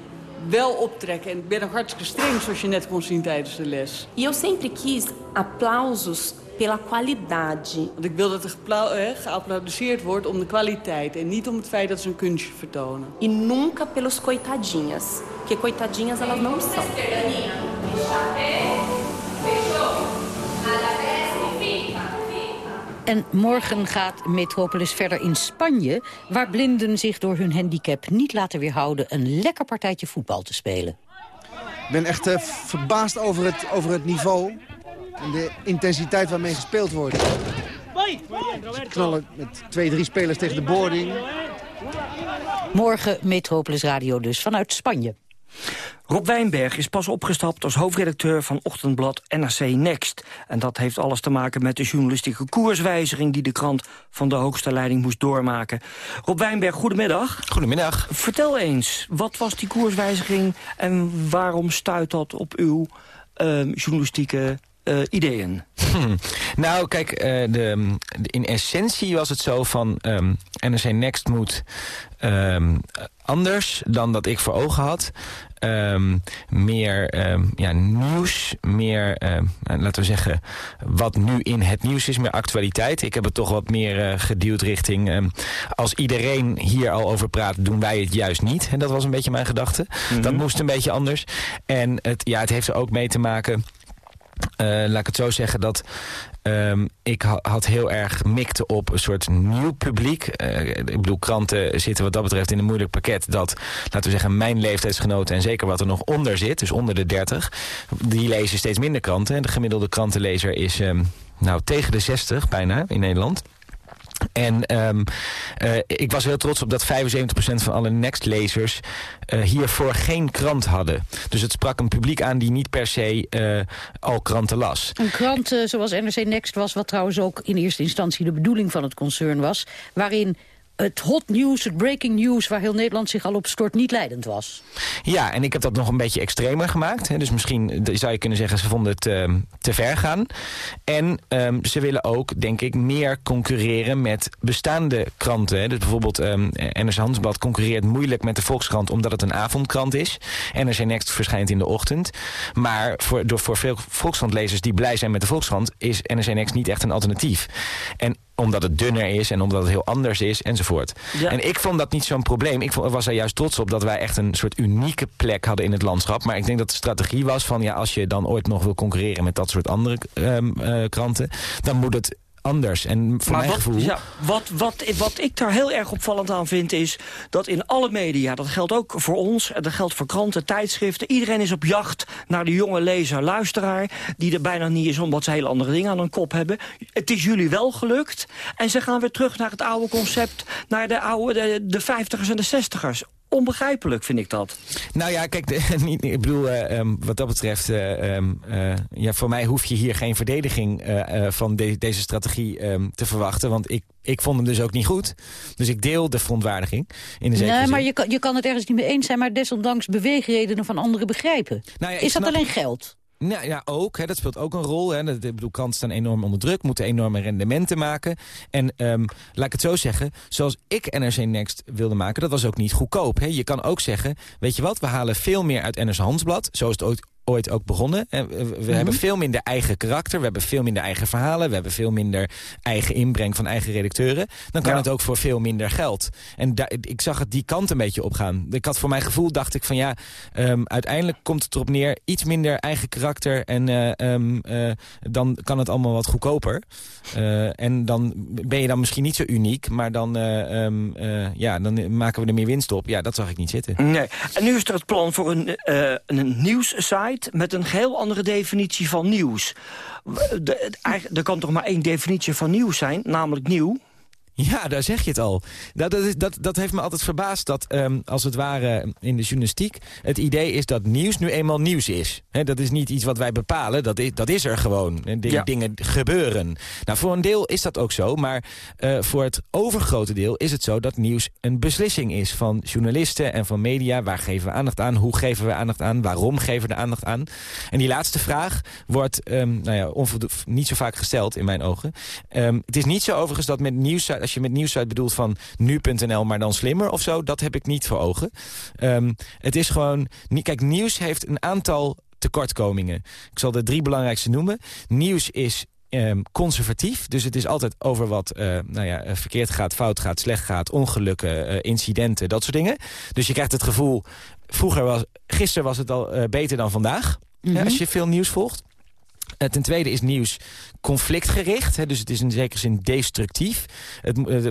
wel optrekken. En ik ben ook hartstikke streng, zoals je net kon zien tijdens de les. E eu sempre quis aplausos pela qualidade. Want ik wil dat er geapplaudisseerd wordt om de kwaliteit... en niet om het feit dat ze een kunstje vertonen. E nunca pelos coitadinhas. Porque coitadinhas elas não são. En morgen gaat Metropolis verder in Spanje... waar blinden zich door hun handicap niet laten weerhouden... een lekker partijtje voetbal te spelen. Ik ben echt uh, verbaasd over het, over het niveau en de intensiteit waarmee gespeeld wordt. Ze knallen met twee, drie spelers tegen de boarding. Morgen Metropolis Radio dus vanuit Spanje. Rob Wijnberg is pas opgestapt als hoofdredacteur van ochtendblad NRC Next. En dat heeft alles te maken met de journalistieke koerswijziging... die de krant van de hoogste leiding moest doormaken. Rob Wijnberg, goedemiddag. Goedemiddag. Vertel eens, wat was die koerswijziging... en waarom stuit dat op uw uh, journalistieke uh, ideeën? Hm. Nou, kijk, uh, de, de, in essentie was het zo van... Um, NRC Next moet um, anders dan dat ik voor ogen had. Um, meer um, ja, nieuws, meer, um, laten we zeggen, wat nu in het nieuws is, meer actualiteit. Ik heb het toch wat meer uh, geduwd richting, als iedereen hier al over praat, doen wij het juist niet. En dat was een beetje mijn gedachte. Mm -hmm. Dat moest een beetje anders. En het, ja, het heeft er ook mee te maken... Uh, laat ik het zo zeggen dat um, ik ha had heel erg mikte op een soort nieuw publiek. Uh, ik bedoel, kranten zitten wat dat betreft in een moeilijk pakket... dat, laten we zeggen, mijn leeftijdsgenoten en zeker wat er nog onder zit... dus onder de 30, die lezen steeds minder kranten. De gemiddelde krantenlezer is um, nou, tegen de 60 bijna in Nederland... En um, uh, ik was heel trots op dat 75% van alle Next-lezers uh, hiervoor geen krant hadden. Dus het sprak een publiek aan die niet per se uh, al kranten las. Een krant zoals NRC Next was, wat trouwens ook in eerste instantie de bedoeling van het concern was... waarin het hot news, het breaking news... waar heel Nederland zich al op stort, niet leidend was. Ja, en ik heb dat nog een beetje extremer gemaakt. Dus misschien zou je kunnen zeggen, ze vonden het uh, te ver gaan. En um, ze willen ook, denk ik, meer concurreren met bestaande kranten. Dus bijvoorbeeld um, NRC Handelsblad concurreert moeilijk met de Volkskrant... omdat het een avondkrant is. NRC Next verschijnt in de ochtend. Maar voor, door, voor veel Volkskrant-lezers die blij zijn met de Volkskrant... is NRC Next niet echt een alternatief. En omdat het dunner is en omdat het heel anders is enzovoort. Ja. En ik vond dat niet zo'n probleem. Ik was er juist trots op dat wij echt een soort unieke plek hadden in het landschap. Maar ik denk dat de strategie was van... ja, als je dan ooit nog wil concurreren met dat soort andere um, uh, kranten... dan moet het anders. En voor maar mijn wat, gevoel... Ja, wat, wat, wat ik daar heel erg opvallend aan vind is... dat in alle media, dat geldt ook voor ons... dat geldt voor kranten, tijdschriften... iedereen is op jacht naar de jonge lezer, luisteraar... die er bijna niet is omdat ze hele andere dingen aan hun kop hebben. Het is jullie wel gelukt. En ze gaan weer terug naar het oude concept... naar de, oude, de, de 50ers en de 60ers onbegrijpelijk, vind ik dat. Nou ja, kijk, de, niet, ik bedoel, uh, um, wat dat betreft... Uh, um, uh, ja, voor mij hoef je hier geen verdediging van de, deze strategie um, te verwachten. Want ik, ik vond hem dus ook niet goed. Dus ik deel de verontwaardiging. In de nee, maar je kan, je kan het ergens niet mee eens zijn... maar desondanks beweegredenen van anderen begrijpen. Nou ja, Is dat snap... alleen geld? Nou ja, ook. Hè, dat speelt ook een rol. Hè. Ik bedoel, kranten staan enorm onder druk, moeten enorme rendementen maken. En um, laat ik het zo zeggen, zoals ik NRC Next wilde maken, dat was ook niet goedkoop. Hè. Je kan ook zeggen, weet je wat, we halen veel meer uit NRC Handelsblad. Zo is het ooit ooit ook begonnen. We, we mm -hmm. hebben veel minder eigen karakter. We hebben veel minder eigen verhalen. We hebben veel minder eigen inbreng van eigen redacteuren. Dan kan ja. het ook voor veel minder geld. En ik zag het die kant een beetje opgaan. Ik had voor mijn gevoel, dacht ik van ja... Um, uiteindelijk komt het erop neer, iets minder eigen karakter... en uh, um, uh, dan kan het allemaal wat goedkoper. Uh, en dan ben je dan misschien niet zo uniek... maar dan, um, ja, dan maken we er meer winst op. Ja, dat zag ik niet zitten. Nee. En nu is er het plan voor een, een nieuwssite met een heel andere definitie van nieuws. Er kan toch maar één definitie van nieuws zijn, namelijk nieuw? Ja, daar zeg je het al. Dat, dat, is, dat, dat heeft me altijd verbaasd dat, um, als het ware in de journalistiek... het idee is dat nieuws nu eenmaal nieuws is. He, dat is niet iets wat wij bepalen, dat is, dat is er gewoon. Ja. Dingen gebeuren. Nou, voor een deel is dat ook zo, maar uh, voor het overgrote deel is het zo... dat nieuws een beslissing is van journalisten en van media. Waar geven we aandacht aan? Hoe geven we aandacht aan? Waarom geven we de aandacht aan? En die laatste vraag wordt um, nou ja, niet zo vaak gesteld in mijn ogen. Um, het is niet zo overigens dat met nieuws als je met nieuwsuit bedoelt van nu.nl, maar dan slimmer of zo, dat heb ik niet voor ogen. Um, het is gewoon, kijk, nieuws heeft een aantal tekortkomingen. Ik zal de drie belangrijkste noemen. Nieuws is um, conservatief. Dus het is altijd over wat uh, nou ja, verkeerd gaat, fout gaat, slecht gaat... ongelukken, uh, incidenten, dat soort dingen. Dus je krijgt het gevoel... vroeger was, gisteren was het al uh, beter dan vandaag. Mm -hmm. ja, als je veel nieuws volgt. Ten tweede is nieuws conflictgericht. Hè, dus het is in zekere zin destructief. Het, uh,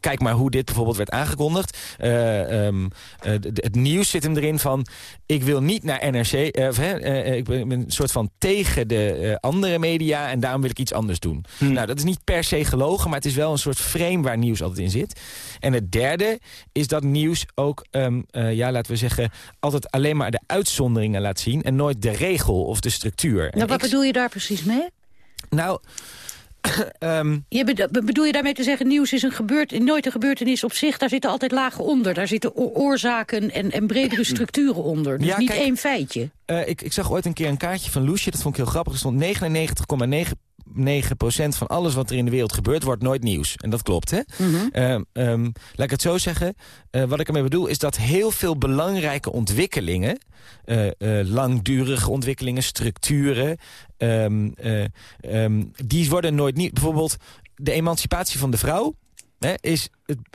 kijk maar hoe dit bijvoorbeeld werd aangekondigd. Uh, um, het nieuws zit hem erin van... ik wil niet naar NRC... ik ben een soort van tegen de andere media... en daarom wil ik iets anders doen. Hmm. Nou, dat is niet per se gelogen... maar het is wel een soort frame waar nieuws altijd in zit. En het derde is dat nieuws ook... Um, ja, laten we zeggen... altijd alleen maar de uitzonderingen laat zien... en nooit de regel of de structuur. Nou, wat bedoel je daar precies mee? Nou... um... je bedoel je daarmee te zeggen, nieuws is een gebeurt, nooit een gebeurtenis op zich. Daar zitten altijd lagen onder. Daar zitten oorzaken en, en bredere structuren onder. Dus ja, niet één feitje. Uh, ik, ik zag ooit een keer een kaartje van Loesje. Dat vond ik heel grappig. Er stond 99,9 9% van alles wat er in de wereld gebeurt, wordt nooit nieuws. En dat klopt, hè? Mm -hmm. laat ik het zo zeggen. Uh, wat ik ermee bedoel is dat heel veel belangrijke ontwikkelingen... Uh, langdurige ontwikkelingen, structuren... Um, um, die worden nooit niet... Bijvoorbeeld de emancipatie van de vrouw Hè, is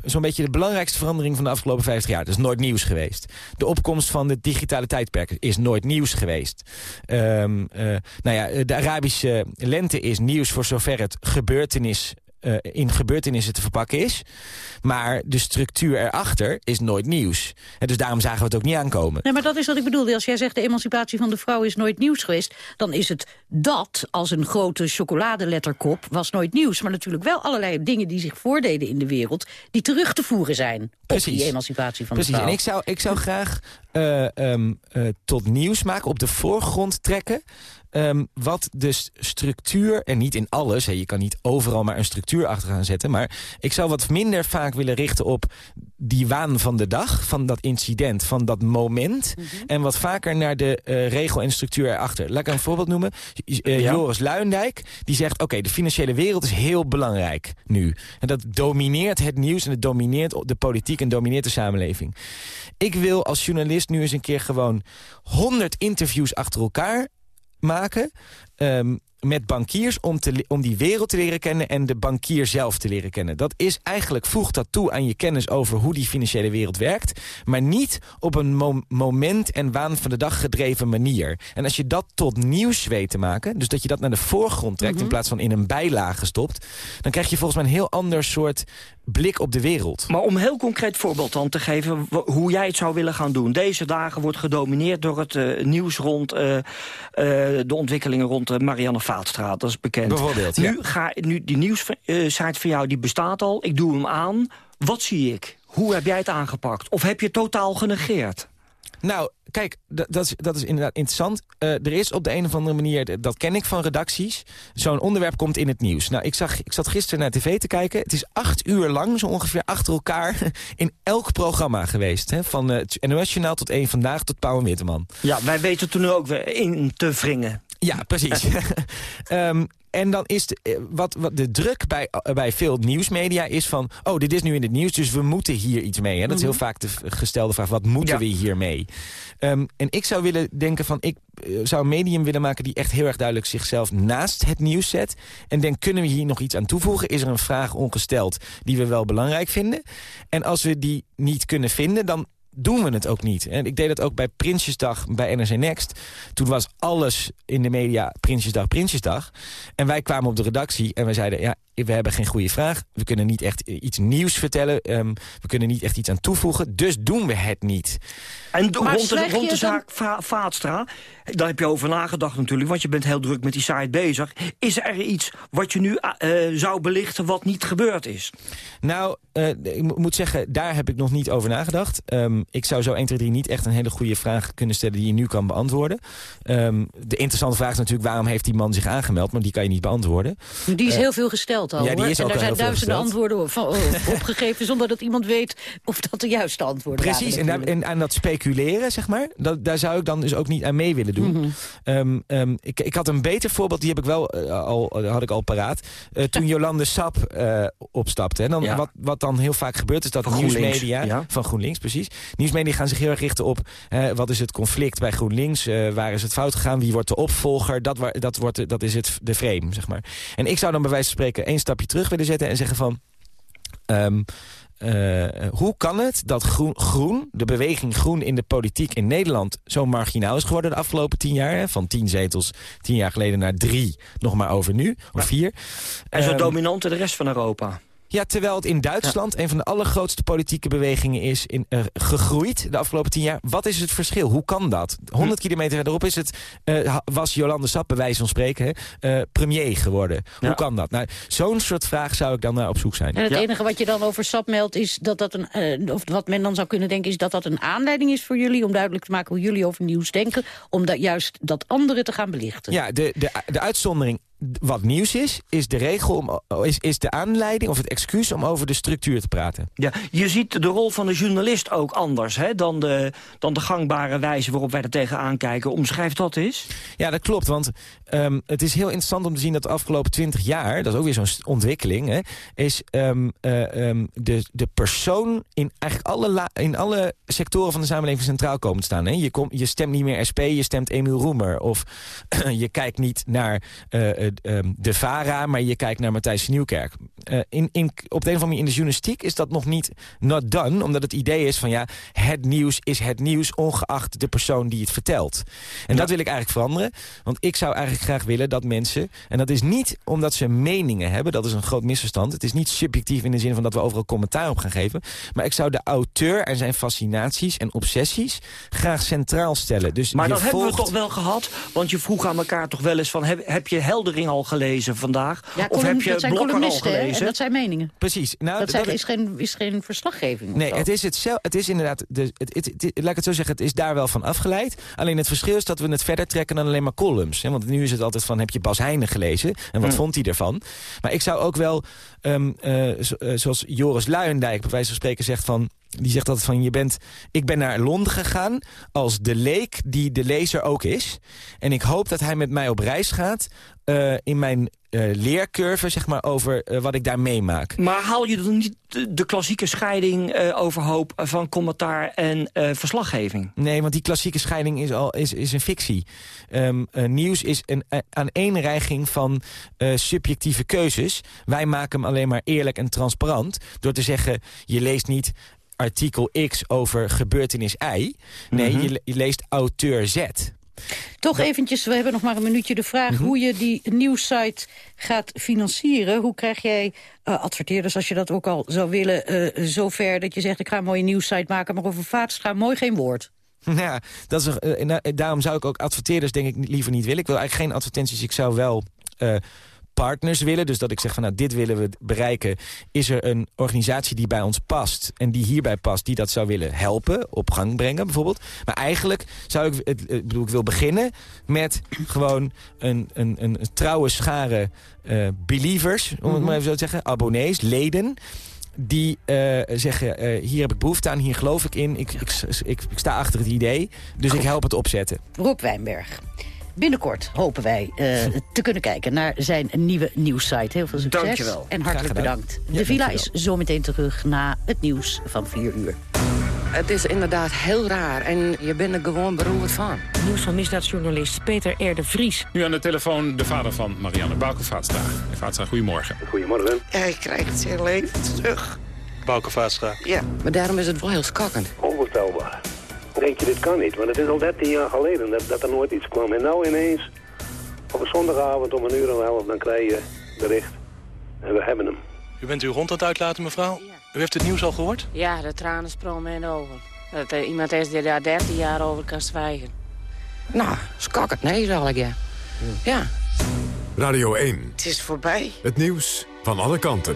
zo'n beetje de belangrijkste verandering van de afgelopen 50 jaar. Dat is nooit nieuws geweest. De opkomst van de digitale tijdperk is nooit nieuws geweest. Um, nou ja, de Arabische lente is nieuws voor zover het gebeurtenis uh, in gebeurtenissen te verpakken is. Maar de structuur erachter is nooit nieuws. En dus daarom zagen we het ook niet aankomen. Nee, maar dat is wat ik bedoelde. Als jij zegt de emancipatie van de vrouw is nooit nieuws geweest... dan is het dat als een grote chocoladeletterkop was nooit nieuws. Maar natuurlijk wel allerlei dingen die zich voordeden in de wereld... die terug te voeren zijn op die emancipatie van Precies. de vrouw. En ik zou, ik zou graag uh, um, uh, tot nieuws maken, op de voorgrond trekken... Um, wat de structuur, en niet in alles... Hè, je kan niet overal maar een structuur achter gaan zetten... maar ik zou wat minder vaak willen richten op die waan van de dag... van dat incident, van dat moment... Mm -hmm. en wat vaker naar de uh, regel en structuur erachter. Laat ik een voorbeeld noemen. Uh, ja. Joris Luindijk, die zegt... oké, okay, de financiële wereld is heel belangrijk nu. En dat domineert het nieuws en het domineert de politiek... en domineert de samenleving. Ik wil als journalist nu eens een keer gewoon 100 interviews achter elkaar maken... Um, met bankiers om, te, om die wereld te leren kennen... en de bankier zelf te leren kennen. Dat is eigenlijk, voegt dat toe aan je kennis over hoe die financiële wereld werkt... maar niet op een mo moment en waan van de dag gedreven manier. En als je dat tot nieuws weet te maken... dus dat je dat naar de voorgrond trekt mm -hmm. in plaats van in een bijlage stopt... dan krijg je volgens mij een heel ander soort blik op de wereld. Maar om heel concreet voorbeeld dan te geven... hoe jij het zou willen gaan doen. Deze dagen wordt gedomineerd door het uh, nieuws rond uh, uh, de ontwikkelingen rond de Marianne Vaatstraat. Dat is bekend. Bijvoorbeeld, nu, ga, nu Die nieuwssite van jou die bestaat al. Ik doe hem aan. Wat zie ik? Hoe heb jij het aangepakt? Of heb je het totaal genegeerd? Nou, kijk, dat is, dat is inderdaad interessant. Uh, er is op de een of andere manier, dat ken ik van redacties... zo'n onderwerp komt in het nieuws. Nou, ik, zag, ik zat gisteren naar tv te kijken. Het is acht uur lang, zo ongeveer achter elkaar... in elk programma geweest. Hè? Van uh, het NOS-journaal tot één Vandaag tot Pauw en Witteman. Ja, wij weten toen ook weer in te wringen. Ja, precies. um, en dan is de, wat, wat de druk bij, bij veel nieuwsmedia is van... oh, dit is nu in het nieuws, dus we moeten hier iets mee. Hè? Dat is heel vaak de gestelde vraag, wat moeten ja. we hiermee? Um, en ik zou willen denken van... ik uh, zou een medium willen maken die echt heel erg duidelijk zichzelf naast het nieuws zet. En denk, kunnen we hier nog iets aan toevoegen? Is er een vraag ongesteld die we wel belangrijk vinden? En als we die niet kunnen vinden, dan doen we het ook niet. En ik deed dat ook bij Prinsjesdag bij NRC Next. Toen was alles in de media Prinsjesdag, Prinsjesdag. En wij kwamen op de redactie en wij zeiden... ja, we hebben geen goede vraag. We kunnen niet echt iets nieuws vertellen. Um, we kunnen niet echt iets aan toevoegen. Dus doen we het niet. En rond de, rond de zaak Va Vaatstra, daar heb je over nagedacht natuurlijk... want je bent heel druk met die site bezig. Is er iets wat je nu uh, zou belichten wat niet gebeurd is? Nou, uh, ik moet zeggen, daar heb ik nog niet over nagedacht. Um, ik zou zo 1, 2, 3 niet echt een hele goede vraag kunnen stellen... die je nu kan beantwoorden. Um, de interessante vraag is natuurlijk... waarom heeft die man zich aangemeld? Maar die kan je niet beantwoorden. Die is uh, heel veel gesteld al, ja, die is En ook daar zijn duizenden antwoorden op, van, opgegeven... zonder dat iemand weet of dat de juiste antwoorden Precies, waren. en, en aan dat speculeren, zeg maar... Dat, daar zou ik dan dus ook niet aan mee willen doen. Mhm. Mm -hmm. um, um, ik, ik had een beter voorbeeld, die heb ik wel uh, al, had ik al paraat. Uh, toen Jolande Sap uh, opstapte. En dan, ja. wat, wat dan heel vaak gebeurt, is dat van nieuwsmedia... Ja. Van GroenLinks, precies. Nieuwsmedia gaan zich heel erg richten op... wat is het conflict bij GroenLinks? waar is het fout gegaan? Wie wordt de opvolger? Dat, dat, wordt, dat is het, de frame, zeg maar. En ik zou dan bij wijze van spreken één stapje terug willen zetten... en zeggen van... Um, hoe kan het dat groen, groen, de beweging groen in de politiek in Nederland... zo marginaal is geworden de afgelopen tien jaar? Hè? Van tien zetels tien jaar geleden naar drie, nog maar over nu, of vier. En zo um, dominant in de rest van Europa. Ja, terwijl het in Duitsland een van de allergrootste politieke bewegingen is in, uh, gegroeid de afgelopen tien jaar. Wat is het verschil? Hoe kan dat? 100 hm. kilometer verderop is het, uh, was Jolande Sap, bij wijze van spreken, uh, premier geworden. Hoe kan dat? Nou, zo'n soort vraag zou ik dan naar op zoek zijn. En het enige wat je dan over Sap meldt is dat dat een, of wat men dan zou kunnen denken, is dat dat een aanleiding is voor jullie om duidelijk te maken hoe jullie over nieuws denken, om dat juist dat andere te gaan belichten. Ja, de, de, de uitzondering wat nieuws is, is de regel om, is, is de aanleiding of het excuus om over de structuur te praten. Ja, je ziet de rol van de journalist ook anders hè, dan, de, dan de gangbare wijze waarop wij er tegenaan kijken. Omschrijf dat eens. Ja, dat klopt, want um, het is heel interessant om te zien dat de afgelopen twintig jaar, dat is ook weer zo'n ontwikkeling, hè, is um, uh, um, de, de persoon in eigenlijk alle, in alle sectoren van de samenleving centraal komen te staan. Hè. Je, kom, je stemt niet meer SP, je stemt Emiel Roemer. Of je kijkt niet naar uh, Ehm, de VARA, maar je kijkt naar Matthijs Nieuwkerk. Uh, in, in, op de een of andere manier in de journalistiek is dat nog niet not done. Omdat het idee is van ja, het nieuws is het nieuws ongeacht de persoon die het vertelt. En dat wil ik eigenlijk veranderen. Want ik zou eigenlijk graag willen dat mensen... en dat is niet omdat ze meningen hebben, dat is een groot misverstand. Het is niet subjectief in de zin van dat we overal commentaar op gaan geven. Maar ik zou de auteur en zijn fascinaties en obsessies graag centraal stellen. Dus maar dat volgt... hebben we toch wel gehad? Want je vroeg aan elkaar toch wel eens van... heb, heb je heldering al gelezen vandaag? Ja, of heb je dat Blokker al gelezen? En dat zijn meningen. Precies. Nou, dat, zijn, is, geen, is geen verslaggeving. Nee, het is, het, het is inderdaad... De, het, het, het, laat ik het zo zeggen, het is daar wel van afgeleid. Alleen het verschil is dat we het verder trekken dan alleen maar columns. Hè? Want nu is het altijd van, heb je Bas Heijnen gelezen? En wat hm. vond hij ervan? Maar ik zou ook wel, um, uh, zoals Joris Luijendijk bij wijze van spreken zegt van... Die zegt altijd van, je bent, ik ben naar Londen gegaan als de leek die de lezer ook is. En ik hoop dat hij met mij op reis gaat uh, in mijn uh, leercurve, zeg maar, over uh, wat ik daar meemaak. Maar haal je dan niet de, klassieke scheiding overhoop van commentaar en verslaggeving? Nee, want die klassieke scheiding is, al, is, is een fictie. Um, nieuws is een aaneenreiging van subjectieve keuzes. Wij maken hem alleen maar eerlijk en transparant... door te zeggen, je leest niet artikel X over gebeurtenis Y. Nee, mm -hmm. je, je leest auteur Z. Toch eventjes, we hebben nog maar een minuutje de vraag... Mhm. hoe je die nieuwssite gaat financieren. Hoe krijg jij uh, adverteerders, als je dat ook al zou willen... Uh, zover dat je zegt, ik ga een mooie nieuwssite maken... maar over Vaatstra mooi geen woord. Ja, dat is, uh, daarom zou ik ook adverteerders denk ik liever niet willen. Ik wil eigenlijk geen advertenties, ik zou wel partners willen. Dus dat ik zeg van nou, dit willen we bereiken. Is er een organisatie die bij ons past en die hierbij past... die dat zou willen helpen, op gang brengen bijvoorbeeld. Maar eigenlijk zou ik, het, ik bedoel, ik wil beginnen met gewoon een, een, een trouwe schare uh, believers... om het mhm. maar even zo te zeggen, abonnees, leden die uh, zeggen, uh, hier heb ik behoefte aan, hier geloof ik in. Ik, ik, ik, ik sta achter het idee, dus ik help het opzetten. Rob Wijnberg. Binnenkort hopen wij uh, te kunnen kijken naar zijn nieuwe nieuwssite. Heel veel succes Dankjewel. en hartelijk bedankt. De villa is zometeen terug na het nieuws van 4 uur. Het is inderdaad heel raar en je bent er gewoon beroerd van. Nieuws van misdaadjournalist Peter Erde Vries. Nu aan de telefoon de vader van Marianne Bouke-Vaatstra. Vaatstra, goedemorgen. Goedemorgen. Hij krijgt zijn leven terug. Bouke-Vaatstra. Ja, maar daarom is het wel heel skakkend. Onvoorstelbaar denk je, dit kan niet. Want het is al 13 jaar geleden dat, dat er nooit iets kwam. En nou ineens, op een zondagavond om een uur en half, dan krijg je bericht. En we hebben hem. U bent uw hond aan het uitlaten, mevrouw? U heeft het nieuws al gehoord? Ja, de tranen sprongen me in de ogen. Dat er iemand is die daar 13 jaar over kan zwijgen. Nou, skakkend, nee, zal ik, ja. Ja. Radio 1. Het is voorbij. Het nieuws van alle kanten.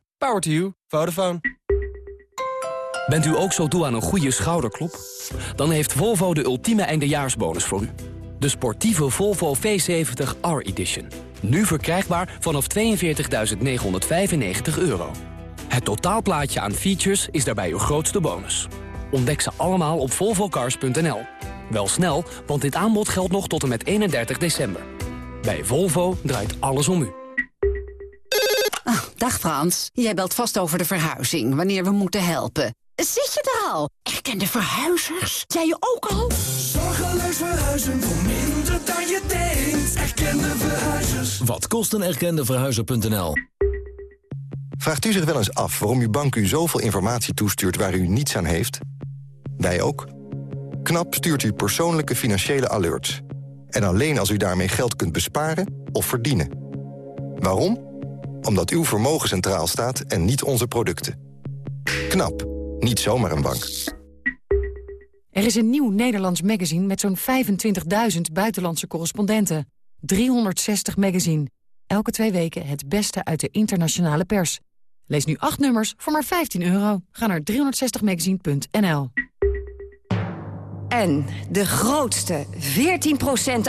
Power to you. Vodafone. Bent u ook zo toe aan een goede schouderklop? Dan heeft Volvo de ultieme eindejaarsbonus voor u. De sportieve Volvo V70 R-Edition. Nu verkrijgbaar vanaf 42.995 euro. Het totaalplaatje aan features is daarbij uw grootste bonus. Ontdek ze allemaal op volvocars.nl. Wel snel, want dit aanbod geldt nog tot en met 31 december. Bij Volvo draait alles om u. Dag Frans, jij belt vast over de verhuizing, wanneer we moeten helpen. Zit je er al? Erkende verhuizers? Jij je ook al? Zorgeloos verhuizen voor minder dan je denkt. Erkende verhuizers. Wat kost een erkende verhuizer.nl? Vraagt u zich wel eens af waarom uw bank u zoveel informatie toestuurt waar u niets aan heeft? Wij ook. KNAP stuurt u persoonlijke financiële alerts. En alleen als u daarmee geld kunt besparen of verdienen. Waarom? Omdat uw vermogen centraal staat en niet onze producten. KNAP. Niet zomaar een bank. Er is een nieuw Nederlands magazine met zo'n 25.000 buitenlandse correspondenten. 360 magazine. Elke twee weken het beste uit de internationale pers. Lees nu acht nummers voor maar 15 euro. Ga naar 360magazine.nl. En de grootste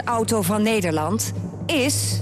14% auto van Nederland is